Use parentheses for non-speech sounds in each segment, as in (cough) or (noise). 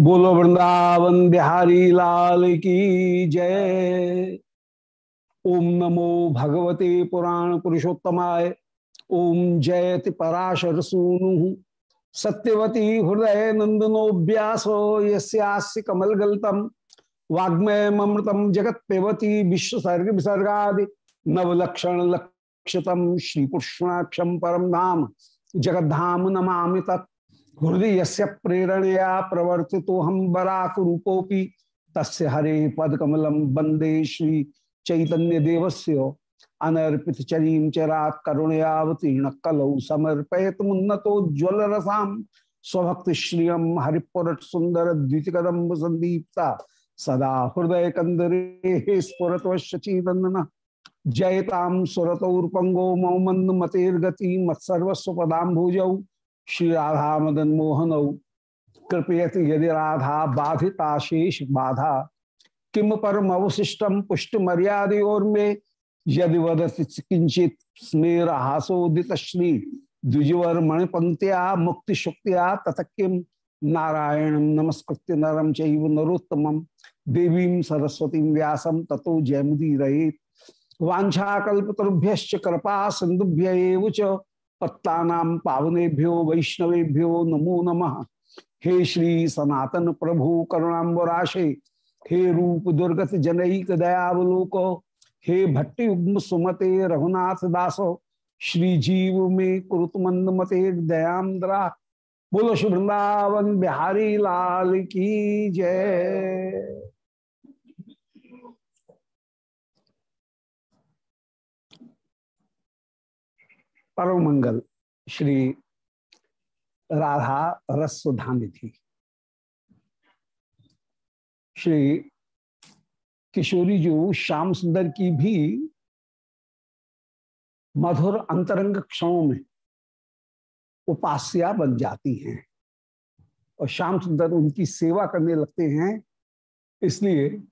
बोलो वृंदावन बिहारी लाल की जय। ओम नमो भगवते पुराण पुरुषोत्तमाय। ओम जयति पराशर सूनु। सत्यवती हृदय नंदनो व्यासो यस्यास्य कमल गलतम वाग्मय ममृतम जगत पेवती विश्वसर्ग विसर्गा नवलक्षण लक्षतम श्री परम धाम जगद्धाम नमा तत्। हृदय से प्रेरणया प्रवर्ति तो हम बराक रूपोपी तस् हरे पदकमलम वंदे श्री चैतन्य देवस्य अनर्पित चरीम चरात करुणयावतीर्ण कलौ समर्पयत मुन्नतोज्वल रसाम स्वभक्त श्रियम हरिपुर सुंदर द्वितकदम्ब संदीप्ता। सदा हृदय कंदरे स्फुरत जयताम सुरतौर्पंगो मौमंद मतेर्गति मत्सर्वस्व पदाम्भुजौ श्री राधा मदन मोहनौ, कृपयति यदि राधा बाधिता शेष बाधा। किम परम अवशिष्टम पुष्ट मर्याद में यदि वदति किंचित स्मेर हासोदित श्री द्विजवर मणिपंक्तिया मुक्ति शुक्तिया तथ किम नारायण नमस्कृत्य नरम चैव नरोत्तम। देवी सरस्वती व्यासम ततो जयमुदी रहे वाछाकुभ्य कृपा सिंधुभ्य पत्ता पावनेभ्यो, वैष्णवेभ्यो, नमो नमः। हे श्री सनातन प्रभु करुणाबराशे हे रूप दुर्गत जनईक दयावलोक, हे भट्टी उग्म सुमते रघुनाथ दासो, श्री जीव में कुरुत मंद मते दयाद्रा बोलो शुभ बिहारी लाल की जय। परम मंगल श्री राधा रसुधानिधि। श्री किशोरी जो श्याम सुंदर की भी मधुर अंतरंग क्षणों में उपास्या बन जाती हैं और श्याम सुंदर उनकी सेवा करने लगते हैं, इसलिए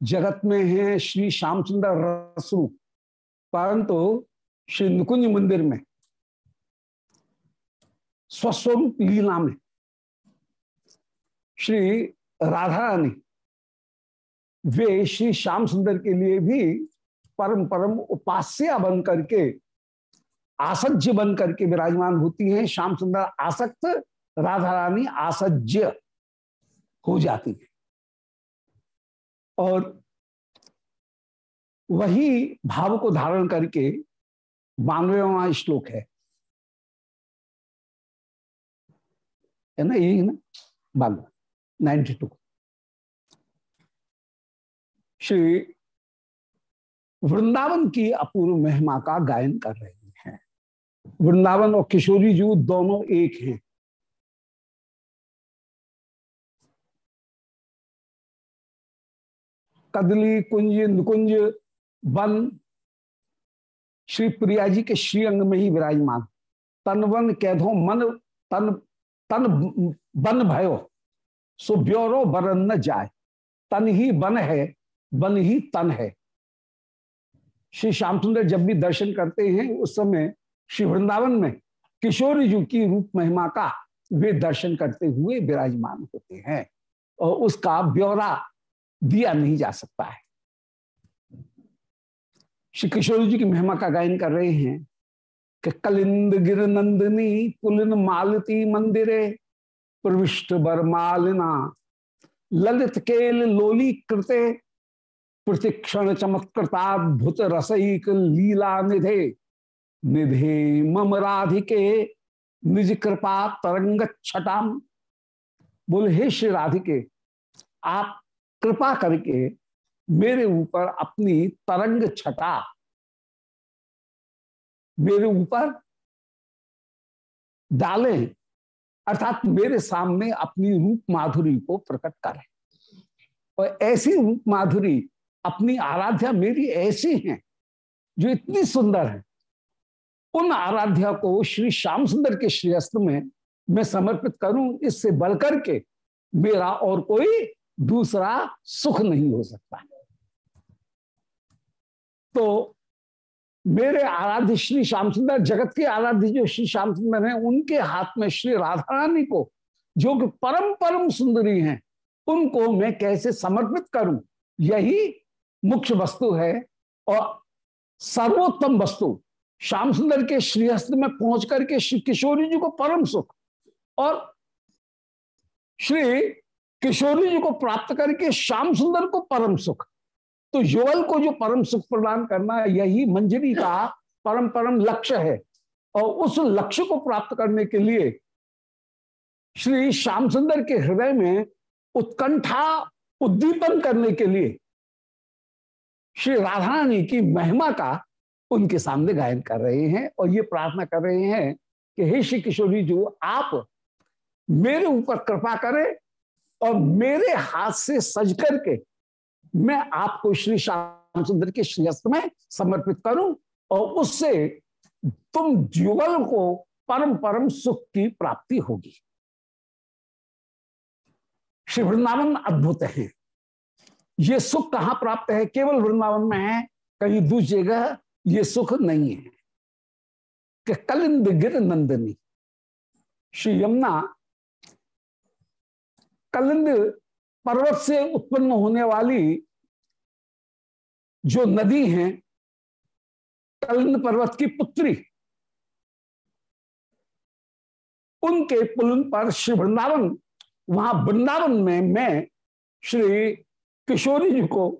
जगत में है श्री श्याम सुंदर रसरू परंतु श्री नुकुंज मंदिर में, स्वस्वरूप लीला में, श्री राधा रानी वे श्री श्याम सुंदर के लिए भी परम परम उपास्या बन करके, आसज्य बन करके विराजमान होती हैं। श्याम सुंदर आसक्त राधा रानी आसज्य हो जाती है। और वही भाव को धारण करके बानवेवा श्लोक है। है ना? यही ना? बानवे, नाइन्टी टू। श्री वृंदावन की अपूर्व महिमा का गायन कर रहे हैं। वृंदावन और किशोरी जी दोनों एक हैं। कदली कुंज, नुकुंज, वन श्री प्रिया जी के श्री अंग में ही विराजमान। तन वन कैधो मन, तन तन बन भयो, सो ब्योरो बरन न जाए तन ही बन है, बन ही तन है। श्री श्याम सुंदर जब भी दर्शन करते हैं, उस समय श्री वृंदावन में किशोर जी की रूप महिमा का वे दर्शन करते हुए विराजमान होते हैं, और उसका ब्यौरा दिया नहीं जा सकता है। श्री किशोर जी की महिमा का गायन कर रहे हैं कि कलिंद गिर नंदिनी पुलिन मालती मंदिरे, प्रविष्ट बरमालिना ललित केल लोली कृते, प्रतिक्षण चमत्कृताद्भुत रसईक लीला निधे निधे मम राधिके, निज कृपा तरंग छटाम। बोले, हे श्री राधिके, आप कृपा करके मेरे ऊपर अपनी तरंग छटा। मेरे ऊपर डालें, अर्थात मेरे सामने अपनी रूप माधुरी को प्रकट करें। और ऐसी रूप माधुरी, अपनी आराध्या मेरी ऐसी हैं, जो इतनी सुंदर है। उन आराध्या को श्री श्याम सुंदर के श्रेयस्त्र में मैं समर्पित करूँ, इससे बढ़कर के मेरा और कोई दूसरा सुख नहीं हो सकता। है तो मेरे आराध्य श्री श्याम सुंदर जगत के आराध्य जो श्री श्याम सुंदर हैं, उनके हाथ में श्री राधा रानी को, जो कि परम परम सुंदरी हैं, उनको मैं कैसे समर्पित करूँ? यही मुख्य वस्तु है और सर्वोत्तम वस्तु। श्याम सुंदर के श्रीहस्त में पहुँच करके श्री किशोरी जी को परम सुख और श्री किशोरी जी को प्राप्त करके श्याम सुंदर को परम सुख। तो युगल को जो परम सुख प्रदान करना यही मंजरी का परम परम लक्ष्य है। और उस लक्ष्य को प्राप्त करने के लिए श्री श्याम सुंदर के हृदय में उत्कंठा उद्दीपन करने के लिए श्री राधा रानी की महिमा का उनके सामने गायन कर रहे हैं और ये प्रार्थना कर रहे हैं कि हे श्री किशोरी जो, आप मेरे ऊपर कृपा करें और मेरे हाथ से सज करके मैं आपको श्री श्याम सुंदर के श्रीस्त में समर्पित करूँ और उससे तुम युगल को परम परम सुख की प्राप्ति होगी। श्री वृंदावन अद्भुत है। ये सुख कहाँ प्राप्त है? केवल वृंदावन में है, कहीं दूसरी जगह ये सुख नहीं है। कि कलिंद गिर नंदनी। श्री यमुना, कलिंद पर्वत से उत्पन्न होने वाली जो नदी है कलिंद पर्वत की पुत्री, उनके पुलन पर श्री वृंदावन, वहाँ वृंदावन में मैं श्री किशोरी जी को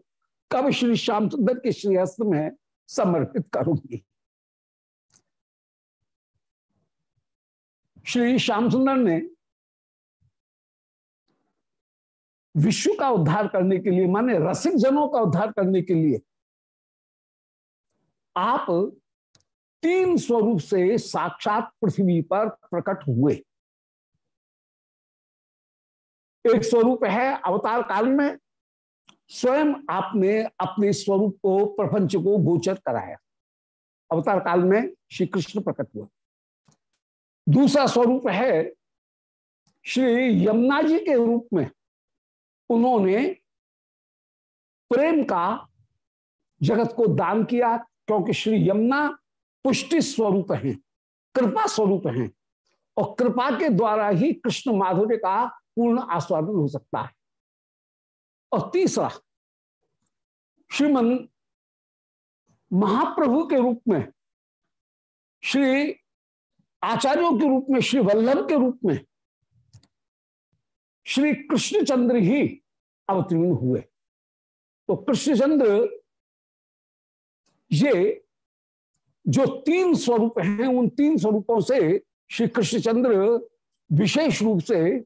कब श्री श्याम सुंदर के श्रीहस्त में समर्पित करूँगी। श्री श्याम सुंदर ने विश्व का उद्धार करने के लिए, माने रसिक जनों का उद्धार करने के लिए, आप तीन स्वरूप से साक्षात पृथ्वी पर प्रकट हुए। एक स्वरूप है अवतार काल में, स्वयं आपने अपने स्वरूप को, प्रपंच को गोचर कराया। अवतार काल में श्री कृष्ण प्रकट हुआ। दूसरा स्वरूप है श्री यमुना जी के रूप में। उन्होंने प्रेम का जगत को दान किया, क्योंकि श्री यमुना पुष्टि स्वरूप है, कृपा स्वरूप है, और कृपा के द्वारा ही कृष्ण माधुर्य का पूर्ण आस्वादन हो सकता है। और तीसरा, श्रीमन महाप्रभु के रूप में, श्री आचार्यों के रूप में, श्री वल्लभ के रूप में श्री कृष्णचंद्र ही अवतीर्ण हुए। तो कृष्णचंद्र ये जो तीन स्वरूप हैं, उन तीन स्वरूपों से श्री कृष्णचंद्र विशेष रूप से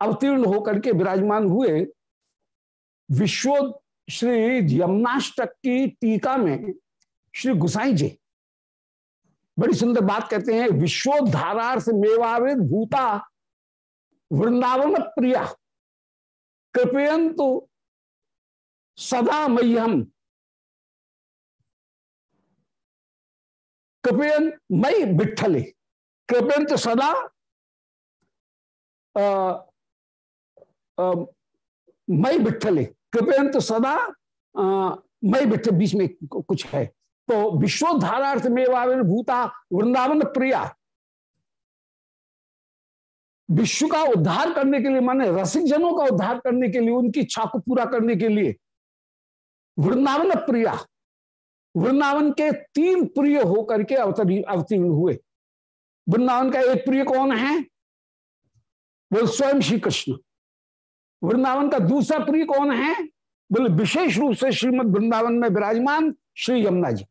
अवतीर्ण होकर के विराजमान हुए। विश्व श्री यमुनाष्टक की टीका में श्री गुसाई जी बड़ी सुंदर बात कहते हैं, विश्वोद्धारार्थ मेवाविद भूता वृंदावन प्रिया। कृपयंतु सदा मह्यम। कृपयन मई विठले कृपयंत सदा मई विठले कृपयंत सदा मई विठल बीच में कुछ है। तो विश्वोद्धारार्थ में भूता वृंदावन प्रिया। विश्व का उद्धार करने के लिए, माने रसिक जनों का उद्धार करने के लिए, उनकी इच्छा को पूरा करने के लिए, वृंदावन प्रिया, वृंदावन के तीन प्रिय होकर के अवतरी, अवतीर्ण हुए। वृंदावन का एक प्रिय कौन है? वो स्वयं श्री कृष्ण। वृंदावन का दूसरा प्रिय कौन है? बोले, विशेष रूप से श्रीमद वृंदावन में विराजमान श्री यमुना जी।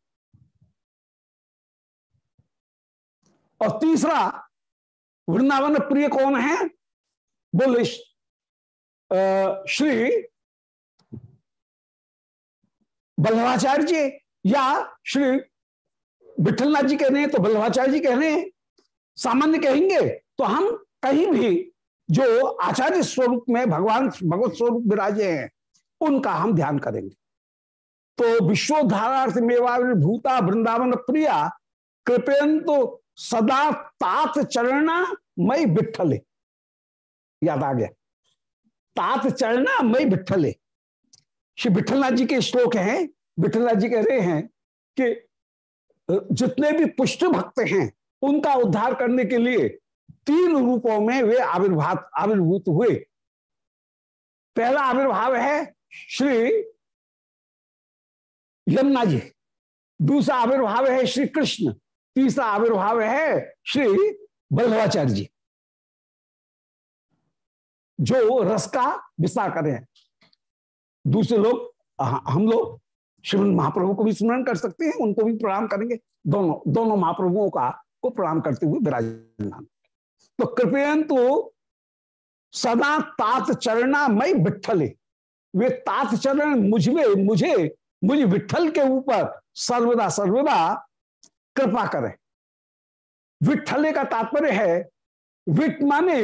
और तीसरा वृंदावन प्रिय कौन है? बोले श्री बल्लभाचार्य जी या श्री विठलनाथ जी कह रहे हैं तो बल्लभाचार्य जी कह रहे हैं। सामान्य कहेंगे तो हम कहीं भी जो आचार्य स्वरूप में भगवान, भगवत स्वरूप विराजे हैं, उनका हम ध्यान करेंगे। तो विश्वधारार्थ मेवा भूता वृंदावन प्रिया कृपयन तो सदा तात चरणा मई बिठले। याद आ गया। तात चरणा मई बिठले। श्री विठलनाथ जी के श्लोक हैं विठलनाथ जी कह रहे हैं कि जितने भी पुष्ट भक्त हैं, उनका उद्धार करने के लिए तीन रूपों में वे आविर्भाव, आविर्भूत हुए। पहला आविर्भाव है श्री यमुना जी। दूसरा आविर्भाव है श्री कृष्ण। तीसरा आविर्भाव है श्री बल्लभाचार्य जी। जो रस का विस्तार करें दूसरे लोग हम लोग श्रीमद महाप्रभु को भी स्मरण कर सकते हैं, उनको भी प्रणाम करेंगे। दोनों दोनों महाप्रभुओं का, को प्रणाम करते हुए विराजमान। तो कृपयन तो सदा तात चरणा मई विठले वे तात चरण मुझमें मुझे मुझे विठल के ऊपर सर्वदा सर्वदा कृपा करें। विठले का तात्पर्य है विट माने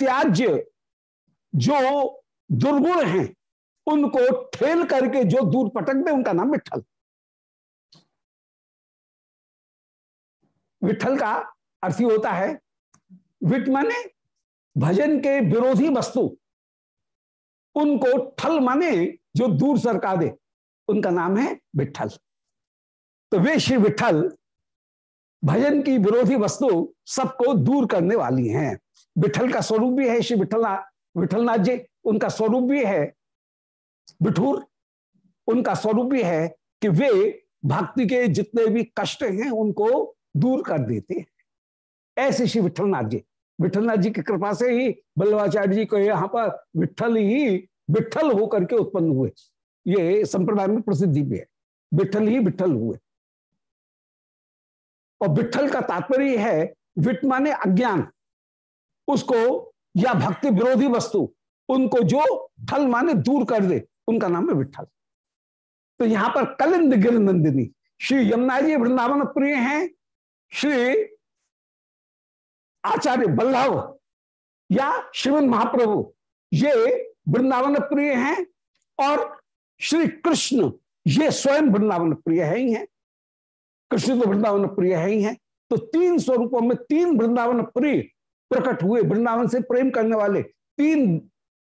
त्याज्य, जो दुर्गुण हैं, उनको ठेल करके जो दूर पटक दे, उनका नाम विठल विठल का अर्थ होता है विट माने भजन के विरोधी वस्तु। उनको ठल माने जो दूर सरका दे, उनका नाम है विठल तो वे श्री विठल भजन की विरोधी वस्तु सबको दूर करने वाली हैं। विठल का स्वरूप भी है, श्री विठलना, विठलनाथ जी, उनका स्वरूप भी है। विठूर, उनका स्वरूप भी है कि वे भक्ति के जितने भी कष्ट हैं, उनको दूर कर देते हैं। ऐसे श्री विठलनाथ जी। विठलनाथ जी की कृपा से ही बल्लभाचार्य जी को यहाँ पर विठल ही, विठल होकर के उत्पन्न हुए। ये संप्रदाय में प्रसिद्धि भी है। विठल ही विठल हुए। और विठल का तात्पर्य है विट माने अज्ञान। उसको, या भक्ति विरोधी वस्तु, उनको जो ठल माने दूर कर दे, उनका नाम है विठल तो यहाँ पर कलिंद गिर नंदिनी, श्री यमुना जी वृंदावन प्रिय हैं, श्री आचार्य बल्लभ, या श्रीमन महाप्रभु, ये वृंदावन प्रिय हैं, और श्री कृष्ण, ये स्वयं वृंदावन प्रिय है ही है। कृष्ण तो वृंदावन प्रिय है ही है। तो तीन स्वरूपों में तीन वृंदावन प्रिय प्रकट हुए, वृंदावन से प्रेम करने वाले तीन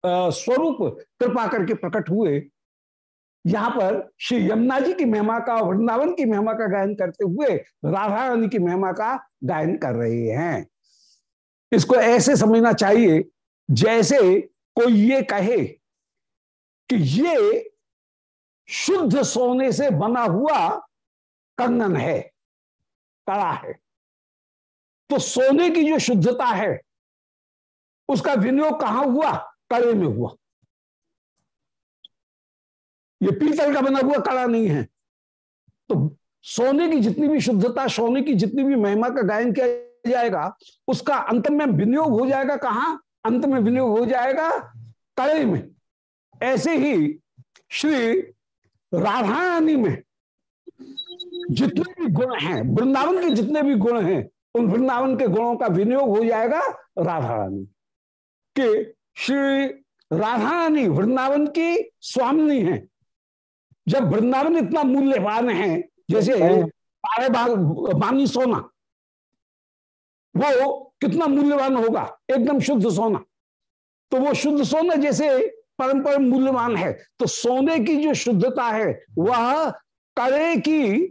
स्वरूप कृपा करके प्रकट हुए। यहाँ पर श्री यमुना जी की महिमा का वृंदावन की महिमा का गायन करते हुए राधा रानी की महिमा का गायन कर रहे हैं। इसको ऐसे समझना चाहिए जैसे कोई ये कहे कि ये शुद्ध सोने से बना हुआ कंगन है, कड़ा है। तो सोने की जो शुद्धता है, उसका विनियोग कहाँ हुआ? कड़े में हुआ। ये पीतल का बना हुआ कड़ा नहीं है। तो सोने की जितनी भी शुद्धता, सोने की जितनी भी महिमा का गायन किया जाएगा, उसका अंत में विनियोग हो जाएगा कहा? अंत में विनियोग हो जाएगा कड़े में। ऐसे ही श्री राधारानी में जितने भी गुण हैं वृंदावन के जितने भी गुण हैं उन वृंदावन के गुणों का विनियोग हो जाएगा राधा रानी के श्री राधा रानी वृंदावन की स्वामिनी है। जब वृंदावन इतना मूल्यवान है जैसे बानी सोना वो कितना मूल्यवान होगा? एकदम शुद्ध सोना। तो वो शुद्ध सोना जैसे परम परम मूल्यवान है। तो सोने की जो शुद्धता है वह कड़े की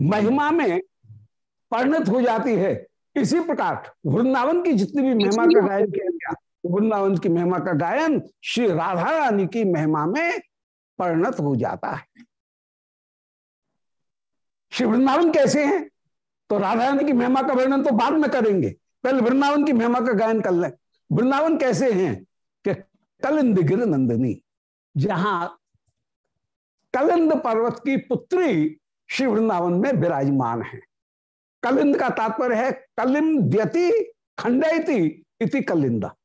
महिमा में परिणत हो जाती है। इसी प्रकार वृंदावन की जितनी भी महिमा का गायन किया गया वृंदावन की महिमा का गायन श्री राधा रानी की महिमा में परिणत हो जाता है। श्री वृंदावन कैसे हैं? तो राधा रानी की महिमा का वर्णन तो बाद में करेंगे। पहले वृंदावन की महिमा का गायन कर लें। वृंदावन कैसे हैं? कि कलिंद गिर नंदिनी जहाँ कलिंद पर्वत की पुत्री श्री वृंदावन में विराजमान है। कलिंद का तात्पर्य है, कलिम द्यति खंडयति इति कलिंदा।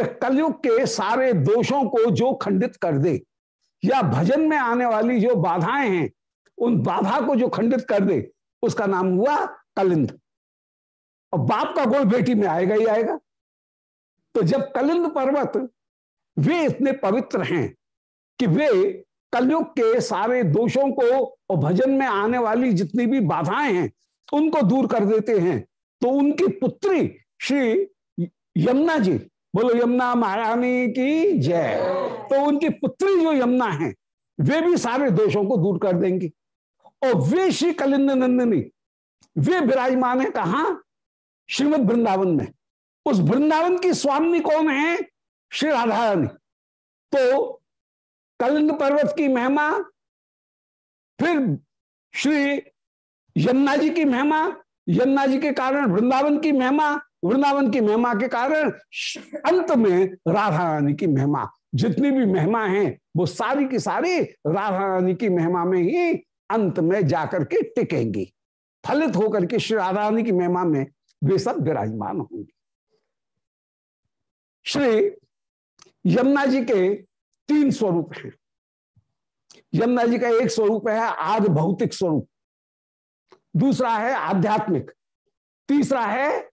कलयुग के सारे दोषों को जो खंडित कर दे, या भजन में आने वाली जो बाधाएँ हैं, उन बाधा को जो खंडित कर दे, उसका नाम हुआ कलिंद। और बाप का गुण बेटी में आएगा ही आएगा। तो जब कलिंद पर्वत, वे इतने पवित्र हैं कि वे कलयुग के सारे दोषों को और भजन में आने वाली जितनी भी बाधाएँ हैं, उनको दूर कर देते हैं। तो उनकी पुत्री श्री यमुना जी, बोलो, यमुना महारानी की जय। तो उनकी पुत्री जो यमुना है, वे भी सारे दोषों को दूर कर देंगी। और वे श्री कलिंद नंदिनी, वे विराजमान है कहा? श्रीमद वृंदावन में। उस वृंदावन की स्वामी कौन है? श्री राधा रानी। तो कलिंद पर्वत की महिमा, फिर श्री यमुना जी की महिमा, यमुना जी के कारण वृंदावन की महिमा, वृंदावन की महिमा के कारण अंत में राधा रानी की महिमा। जितनी भी महिमा है, वो सारी की सारी राधा रानी की महिमा में ही अंत में जाकर के टिकेंगी। फलित होकर के श्री राधा रानी की महिमा में वे सब विराजमान होंगे। श्री यमुना जी के तीन स्वरूप हैं। यमुना जी का एक स्वरूप है, आदि भौतिक स्वरूप। दूसरा है आध्यात्मिक। तीसरा है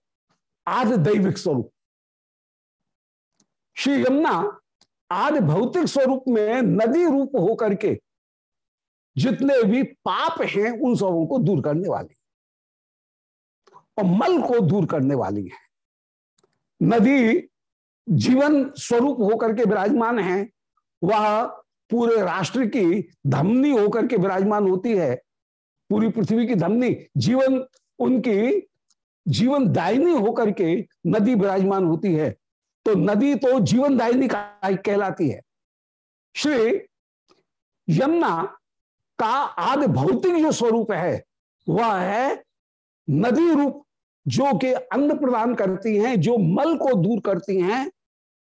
आदि दैविक स्वरूप। श्री यमुना आदि भौतिक स्वरूप में नदी रूप होकर के जितने भी पाप हैं, उन सबों को दूर करने वाली और मल को दूर करने वाली है। नदी जीवन स्वरूप होकर के विराजमान है वह पूरे राष्ट्र की धमनी होकर के विराजमान होती है। पूरी पृथ्वी की धमनी, जीवन, उनकी जीवन दायनी होकर के नदी विराजमान होती है। तो नदी तो जीवन दायनी कहलाती है। श्री यमुना का आदि भौतिक जो स्वरूप है, वह है नदी रूप जो कि अन्न प्रदान करती हैं, जो मल को दूर करती हैं,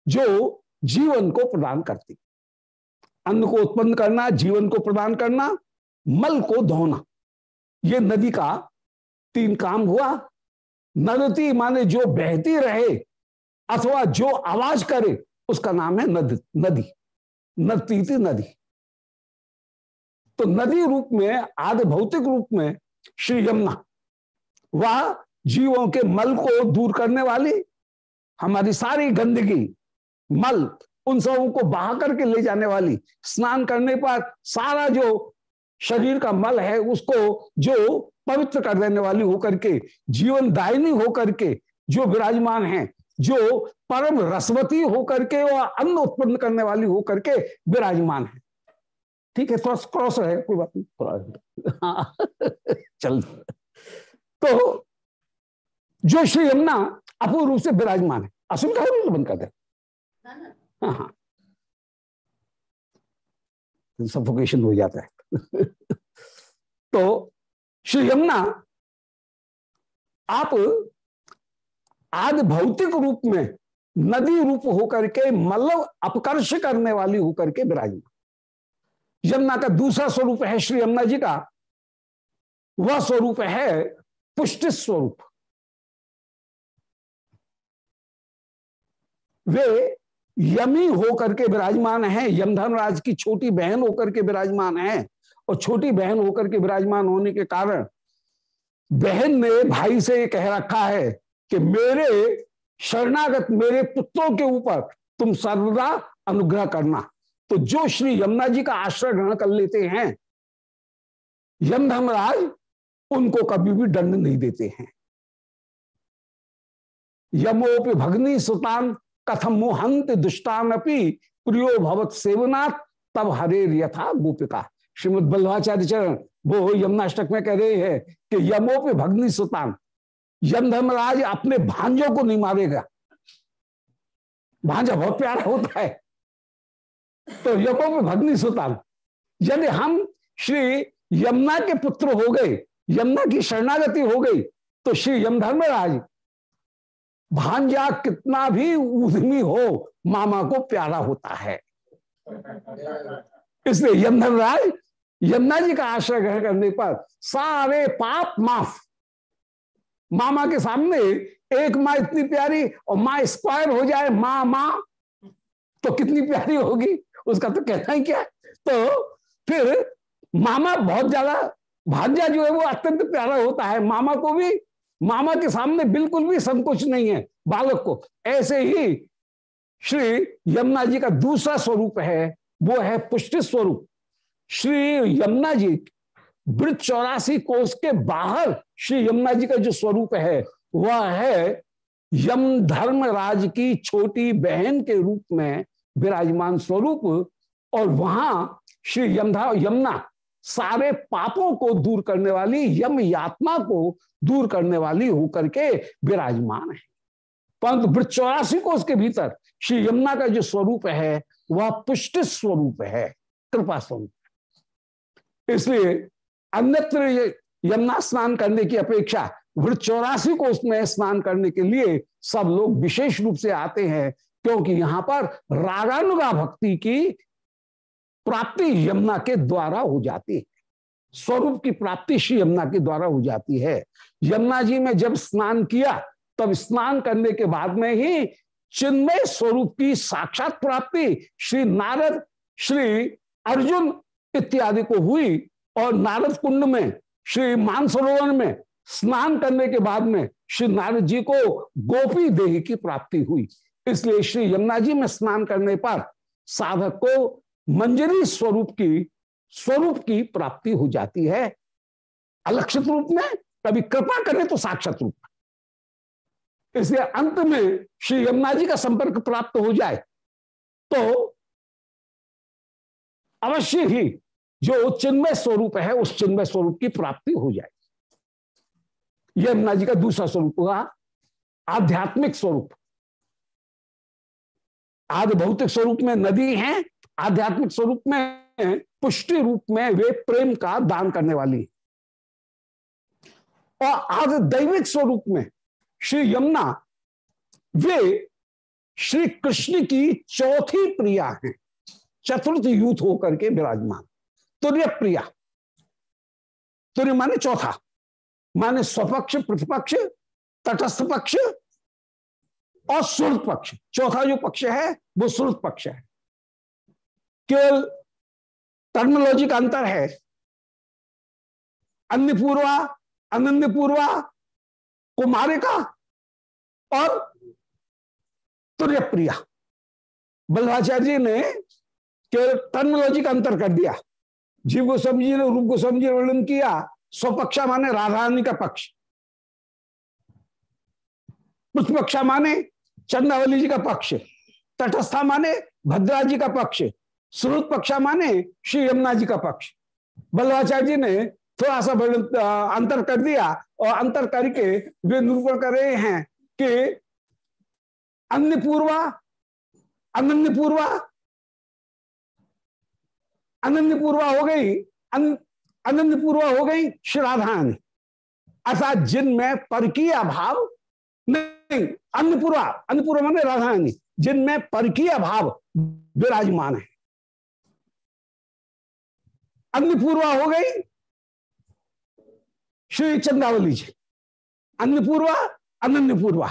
जो जीवन को प्रदान करती अन्न को उत्पन्न करना, जीवन को प्रदान करना, मल को धोना। ये नदी का तीन काम हुआ। नदती माने जो बहती रहे अथवा जो आवाज़ करे, उसका नाम है नद, नदी। नदती थी नदी। तो नदी रूप में, आदि भौतिक रूप में श्री यमुना, वह जीवों के मल को दूर करने वाली, हमारी सारी गंदगी, मल उन सबों को बहा करके ले जाने वाली। स्नान करने पर सारा जो शरीर का मल है उसको जो पवित्र कर देने वाली होकर के जीवन दायनी होकर के जो विराजमान है जो परम रसवती होकर के और अन्न उत्पन्न करने वाली होकर के विराजमान है। ठीक है थोड़ा क्रॉस है कोई बात नहीं। थोड़ा हाँ चल। तो जो श्री यमुना अपूर्ण रूप से विराजमान है। असुन का बंद कर दे। हाँ हाँ। सफोकेशन हो जाता है। (laughs) तो श्री यमुना, आप आदि भौतिक रूप में नदी रूप होकर के, मल्लव अपकर्ष करने वाली होकर के विराजमान। यमुना का दूसरा स्वरूप है श्री यमुना जी का। वह स्वरूप है पुष्टि स्वरूप। वे यमी होकर के विराजमान है। यमधर्मराज की छोटी बहन होकर के विराजमान है और छोटी बहन होकर के विराजमान होने के कारण बहन ने भाई से कह रखा है कि मेरे शरणागत मेरे पुत्रों के ऊपर तुम सर्वदा अनुग्रह करना। तो जो श्री यमुना जी का आश्रय ग्रहण कर लेते हैं यम धर्मराज उनको कभी भी दंड नहीं देते हैं। यमोप भगनी सुतान कथम मोहंत दुष्टान अपनी प्रियो भवत सेवनाथ तब हरे यथा गोपिका। श्रीमद बल्लभाचार्य चरण वो यमुनाष्टक में कह रहे हैं कि यमो पे भगनी सुतान। यम धर्मराज अपने भांजों को नहीं मारेगा। भांजा बहुत प्यारा होता है। तो यमो पे भगनी सुतान। यदि हम श्री यमुना के पुत्र हो गए, यमुना की शरणागति हो गई तो श्री यम धर्मराज भांजा कितना भी उद्यमी हो, मामा को प्यारा होता है। इसलिए यम धर्मराज यमुना जी का आश्रय ग्रहण करने पर सारे पाप माफ़। मामा के सामने एक माँ इतनी प्यारी और माँ स्क्वायर हो जाए माँ माँ तो कितनी प्यारी होगी? उसका तो कहना ही क्या? तो फिर मामा बहुत ज़्यादा, भांजा जो है वो अत्यंत प्यारा होता है। मामा को भी मामा के सामने बिल्कुल भी संकोच नहीं है बालक को। ऐसे ही श्री यमुना जी का दूसरा स्वरूप है, वो है पुष्टि स्वरूप। श्री यमुना जी वृद्ध चौरासी कोष के बाहर श्री यमुना जी का जो स्वरूप है, वह है यम धर्मराज की छोटी बहन के रूप में विराजमान स्वरूप, और वहाँ श्री यमधा यमुना सारे पापों को दूर करने वाली यम यात्मा को दूर करने वाली होकर के विराजमान है। परंतु चौरासी को उसके भीतर श्री यमुना का जो स्वरूप है, वह पुष्ट स्वरूप है, कृपा स्वरूप इसलिए अन्यत्र यमुना स्नान करने की अपेक्षा वृक्ष चौरासी को उसमें स्नान करने के लिए सब लोग विशेष रूप से आते हैं, क्योंकि यहाँ पर रागानुगा भक्ति की प्राप्ति यमुना के द्वारा हो जाती है। स्वरूप की प्राप्ति श्री यमुना के द्वारा हो जाती है। यमुना जी में जब स्नान किया, तब स्नान करने के बाद में ही चिन्मय स्वरूप की साक्षात प्राप्ति श्री नारद, श्री अर्जुन इत्यादि को हुई और नारद कुंड में, श्री मानसरोवर में स्नान करने के बाद में श्री नारद जी को गोपी देह की प्राप्ति हुई। इसलिए श्री यमुना जी में स्नान करने पर साधक को मंजरी स्वरूप की स्वरूप की प्राप्ति हो जाती है। अलक्षित रूप में कभी कृपा करे तो साक्षात रूप में। इसलिए अंत में श्री यमुना जी का संपर्क प्राप्त हो जाए तो अवश्य ही जो चिन्मय स्वरूप है, उस चिन्मय स्वरूप की प्राप्ति हो जाए। यमुना जी का दूसरा स्वरूप हुआ, आध्यात्मिक स्वरूप। आदि भौतिक स्वरूप में नदी है आध्यात्मिक स्वरूप में पुष्टि रूप में वे प्रेम का दान करने वाली और आज दैविक स्वरूप में श्री यमुना, वे श्री कृष्ण की चौथी प्रिया हैं, चतुर्थ यूथ होकर के विराजमान। तुर्य प्रिया, तुर्य माने चौथा, माने स्वपक्ष, प्रतिपक्ष, तटस्थ पक्ष और श्रुत पक्ष। चौथा जो पक्ष है, वो श्रुत पक्ष है। केवल टर्मोलॉजी का अंतर है। अन्य पूर्वा, अनन्य पूर्वा, कुमारिका और तुर्य प्रिया बल्लाचार्य ने केवल टर्मोलॉजी का अंतर कर दिया। जीव को समझी ने रूप को समझी वर्णन किया, स्वपक्षा माने राधारानी का पक्ष। प्रतिपक्षा माने चंदावली जी का पक्ष। तटस्था माने भद्रा जी का पक्ष। श्रुत पक्षा माने श्री यमुना जी का पक्ष। बल्लाचार्य जी ने थोड़ा सा अंतर कर दिया और अंतर करके वे निरूपण कर रहे हैं कि अन्य पूर्वा अनन्य पूर्वा अनन्य पूर्वा हो गई अनन्य पूर्वा हो गई श्राधान अर्थात जिनमें परकीय अभाव नहीं, अन्नपूर्वा अन्नपूर्वा माने राधारानी। जिनमें परकीय भाव विराजमान है। अन्नपूर्वा हो गई। श्री चंद्रावली जी। अन्नपूर्वा अनन्यपूर्वा।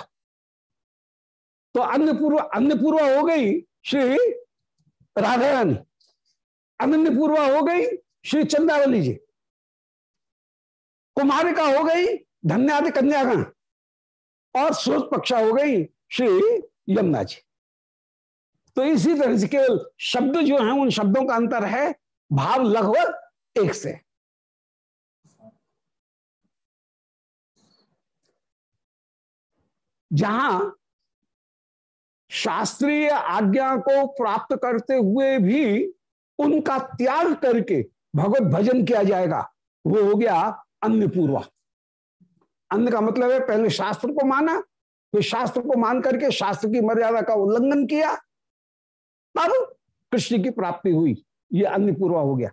तो अन्नपूर्वा अन्नपूर्वा हो गई श्री राधा रानी अनन्यपूर्वा हो गई श्री चंद्रावली जी। कुमारिका हो गई धन्यादि कन्यागण। और स्रोत पक्षा हो गई श्री यमुना जी। तो इसी तरह से केवल शब्द जो है, उन शब्दों का अंतर है। भाव लगभग एक से। जहाँ शास्त्रीय आज्ञा को प्राप्त करते हुए भी उनका त्याग करके भगवत भजन किया जाएगा, वो हो गया अन्य पूर्वा अन्य का मतलब है पहले शास्त्र को माना, फिर शास्त्र को मान करके शास्त्र की मर्यादा का उल्लंघन किया, तब कृष्ण की प्राप्ति हुई। ये अन्य पूर्वा हो गया।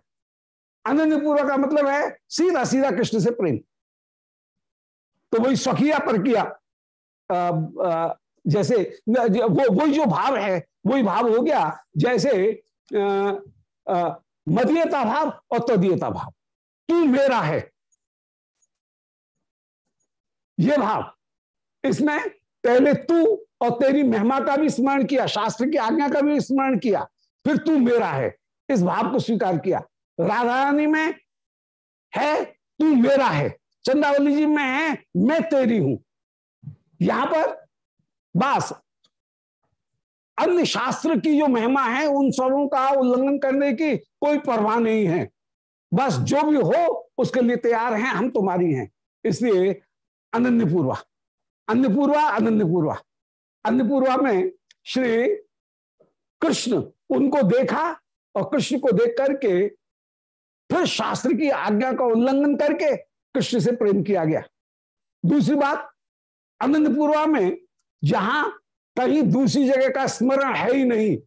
अन्य पूर्वा का मतलब है सीधा सीधा कृष्ण से प्रेम। तो वही स्वकिया पर किया जैसे, वो, वही जो भाव है, वही भाव हो गया, जैसे मदीयता भाव और तदीयता भाव। तू मेरा है। ये भाव। इसमें पहले तू और तेरी महिमा का भी स्मरण किया, शास्त्र की आज्ञा का भी स्मरण किया, फिर तू मेरा है। इस भाव को स्वीकार किया। राधा रानी में है, तू मेरा है। चंदावली जी, में है, मैं तेरी हूँ। यहाँ पर बस, अन्य शास्त्र की जो महिमा है, उन सबों का उल्लंघन करने की कोई परवाह नहीं है। बस जो भी हो, उसके लिए तैयार हैं, हम तुम्हारी हैं। इसलिए अनन्यपूर्वा अन्नपूर्वा अनन्यपूर्वा। अन्नपूर्वा में श्री कृष्ण उनको देखा और कृष्ण को देख करके फिर शास्त्र की आज्ञा का उल्लंघन करके कृष्ण से प्रेम किया गया। दूसरी बात अनंत पूर्वा में जहाँ कहीं दूसरी जगह का स्मरण है ही नहीं,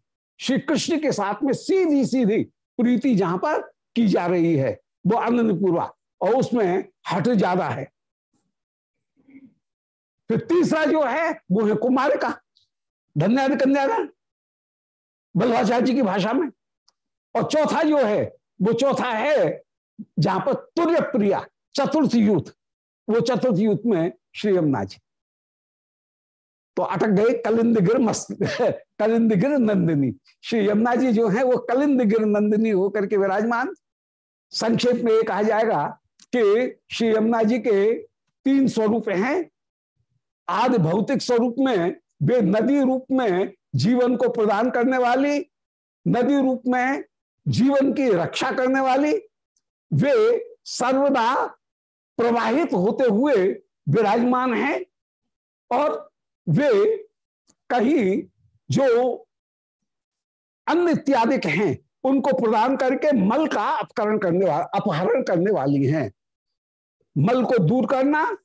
श्री कृष्ण के साथ में सीधी सीधी प्रीति जहाँ पर की जा रही है, वो आनंद पूर्वा और उसमें हट ज़्यादा है। फिर तीसरा जो है, वो है कुमार का धन्याद कन्यादान बल्लाचार्य जी की भाषा में। और चौथा जो है, वो चौथा है जहाँ पर तुर्य प्रिया चतुर्थ युद्ध। वो चतुर्थ युद्ध में श्री यमुना जी। तो अटक गए कलिंद गिर मस्त (laughs) कलिंद गिर नंदिनी। श्री यमुना जी जो है, वो कलिंद गिर नंदिनी होकर के विराजमान। संक्षेप में ये कहा जाएगा कि श्री यमुना जी के तीन स्वरूप हैं। आदि भौतिक स्वरूप में वे नदी रूप में जीवन को प्रदान करने वाली, नदी रूप में जीवन की रक्षा करने वाली, वे सर्वदा प्रवाहित होते हुए विराजमान हैं और वे कहीं जो अन्य इत्यादि हैं, उनको प्रदान करके मल का अपकरण करने वाला अपहरण करने वाली हैं। मल को दूर करना,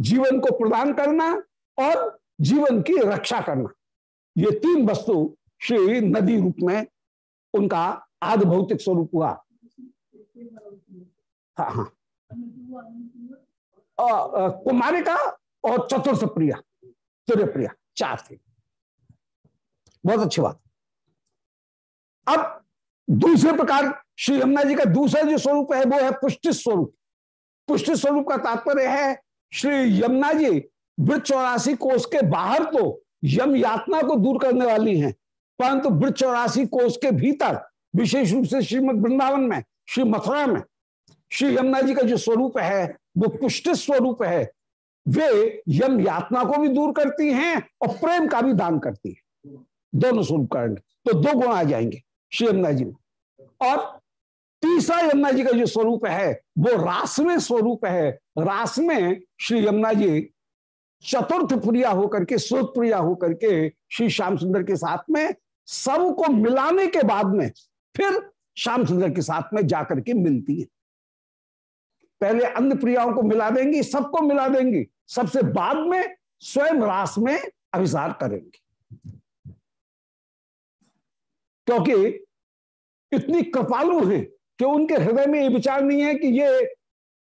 जीवन को प्रदान करना और जीवन की रक्षा करना। ये तीन वस्तु श्री नदी रूप में उनका आध भौतिक स्वरूप हुआ। हाँ हाँ। कुमारिका और चतुर्थ प्रिया तुर्य प्रिया, चार थे। बहुत अच्छी बात। अब दूसरे प्रकार श्री यमुना जी का दूसरा जो स्वरूप है, वो है पुष्टि स्वरूप। पुष्टि स्वरूप का तात्पर्य है, श्री यमुना जी वृक्ष चौरासी कोष के बाहर तो यम यातना को दूर करने वाली हैं, परंतु वृक्ष चौरासी कोष के भीतर विशेष रूप से श्रीमद वृंदावन में, श्री मथुरा में। श्री यमुना जी का जो स्वरूप है, वो पुष्ट स्वरूप है, वे यम यातना को भी दूर करती हैं और प्रेम का भी दान करती हैं। दोनों स्वरूप करेंगे तो दो गुण आ जाएँगे श्री यमुना जी में। और तीसरा यमुना जी का जो स्वरूप है, वो रास में स्वरूप है। रास में श्री यमुना जी चतुर्थ प्रिया होकर के सुत प्रिया होकर के, श्री श्याम सुंदर के साथ में सबको मिलाने के बाद में फिर श्याम सुंदर के साथ में जाकर के मिलती है। पहले अन्य प्रियाओं को मिला देंगी, सबको मिला देंगी, सबसे बाद में स्वयं रास में अभिसार करेंगे। क्योंकि इतनी कृपालु है कि उनके हृदय में ये विचार नहीं है कि ये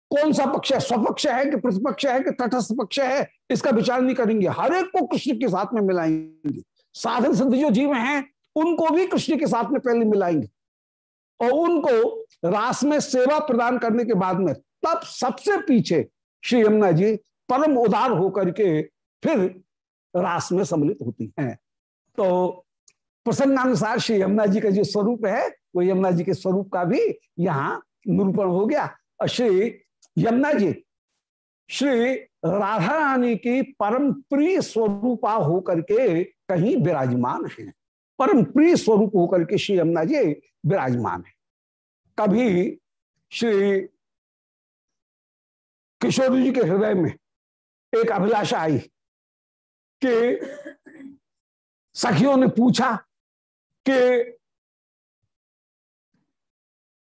कौन सा पक्ष है, स्वपक्ष है कि प्रतिपक्ष है कि तटस्थ पक्ष है, इसका विचार नहीं करेंगे। हर एक को कृष्ण के साथ में मिलाएँगे। साधन सिद्ध जो जीव हैं उनको भी कृष्ण के साथ में पहले मिलाएँगे। और उनको रास में सेवा प्रदान करने के बाद में तब सबसे पीछे श्री यमुना जी परम उदार होकर के फिर रास में सम्मिलित होती हैं। तो प्रसंगानुसार श्री यमुना जी का जो स्वरूप है, वो यमुना जी के स्वरूप का भी यहाँ निरूपण हो गया। और श्री यमुना जी, श्री राधा रानी की परम प्रिय स्वरूपा होकर के कहीं विराजमान है। परम प्रिय स्वरूप होकर के श्री यमुना जी विराजमान है। कभी श्री किशोर जी के हृदय में एक अभिलाषा आई कि सखियों ने पूछा कि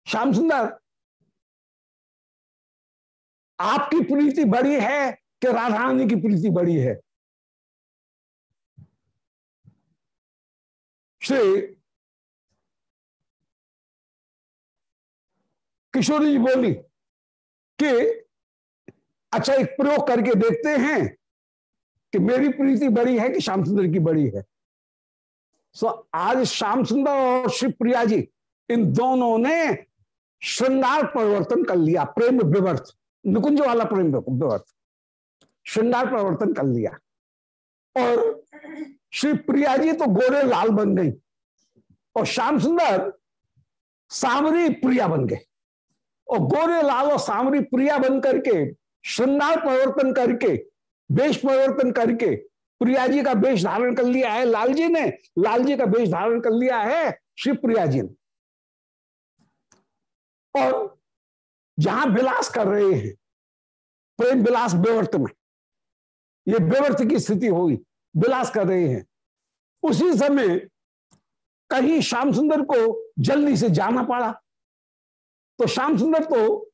श्याम सुंदर, आपकी प्रीति बड़ी है कि राधा रानी की प्रीति बड़ी है? श्री किशोरी जी बोली कि अच्छा एक प्रयोग करके देखते हैं कि मेरी प्रीति बड़ी है कि श्याम सुंदर की बड़ी है? सो आज श्याम सुंदर और शिव प्रिया जी, इन दोनों ने श्रृंगार परिवर्तन कर लिया, प्रेम विवर्त, निकुंज वाला प्रेम विवर्त, श्रृंगार परिवर्तन कर लिया। और श्री प्रिया जी तो गोरे लाल बन गई और श्याम सुंदर सामरी प्रिया बन गए। और गोरे लाल और सामरी प्रिया बन करके, श्रृंगार परिवर्तन करके, वेश परिवर्तन करके प्रिया जी का वेश धारण कर लिया है लाल जी ने। लाल जी का वेश धारण कर लिया है श्री प्रिया जी ने। और जहाँ विलास कर रहे हैं, प्रेम विलास बेवर्त में, ये बेवर्त की स्थिति होगी विलास कर रहे हैं। उसी समय कहीं श्याम सुंदर को जल्दी से जाना पड़ा। तो श्याम सुंदर तो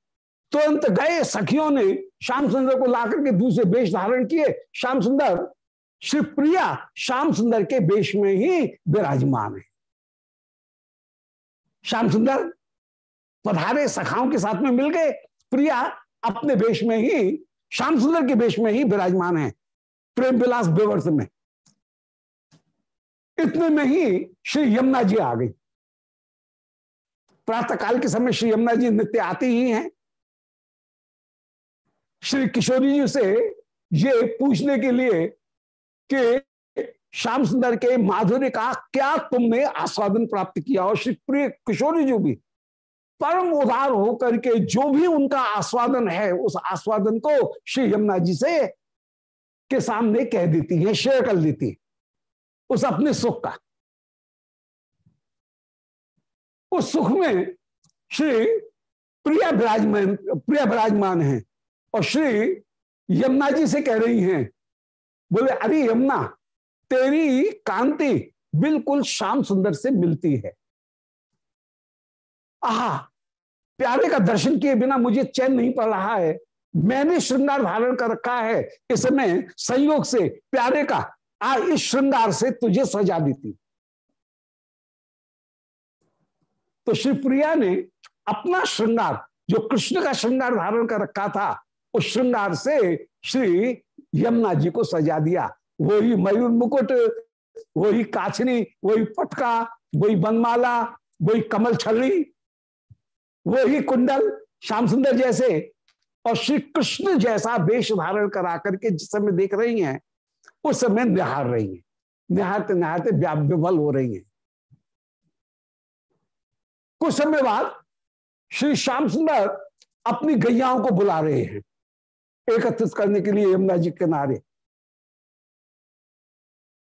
तुरंत तो गए, सखियों ने श्याम सुंदर को ला करके दूसरे वेश धारण किए। श्याम सुंदर, श्री प्रिया श्याम सुंदर के वेश में ही विराजमान है। श्याम सुंदर पधारे, सखाओं के साथ में मिल गए। प्रिया अपने वेश में ही, श्याम सुंदर के वेश में ही विराजमान है। प्रेम विलास बेवर्ष में। इतने में ही श्री यमुना जी आ गई। प्रातः काल के समय श्री यमुना जी नित्य आती ही हैं। श्री किशोरी जी से ये पूछने के लिए कि श्याम सुंदर के माधुर्य का क्या तुमने आस्वादन प्राप्त किया? और श्री प्रिय किशोरी जी भी परम उदार होकर के जो भी उनका आस्वादन है, उस आस्वादन को श्री यमुना जी से के सामने कह देती है शेयर कर देती है। उस अपने सुख का। उस सुख में श्री प्रिया विराजमान प्रिया विराजमान है और श्री यमुना जी से कह रही हैं, बोले, अरे यमुना, तेरी कांति बिल्कुल श्याम सुंदर से मिलती है। आहा, प्यारे का दर्शन किए बिना मुझे चैन नहीं पड़ रहा है। मैंने श्रृंगार धारण कर रखा है इस समय संयोग से, प्यारे का। आ इस श्रृंगार से तुझे सजा देती। तो श्री प्रिया ने अपना श्रृंगार, जो कृष्ण का श्रृंगार धारण कर रखा था, उस श्रृंगार से श्री यमुना जी को सजा दिया। वही मयूर मुकुट, वही काछनी, वही पटका, वही बनमाला वही कमल छली वही कुंडल, श्याम सुंदर जैसे और श्री कृष्ण जैसा वेश धारण करा करके जिस समय देख रही हैं, उस समय निहार रही हैं। निहारते निहारते व्याव्यबल हो रही हैं। कुछ समय बाद श्री श्याम सुंदर अपनी गैयाओं को बुला रहे हैं, एकत्रित करने के लिए यमुना जी किनारे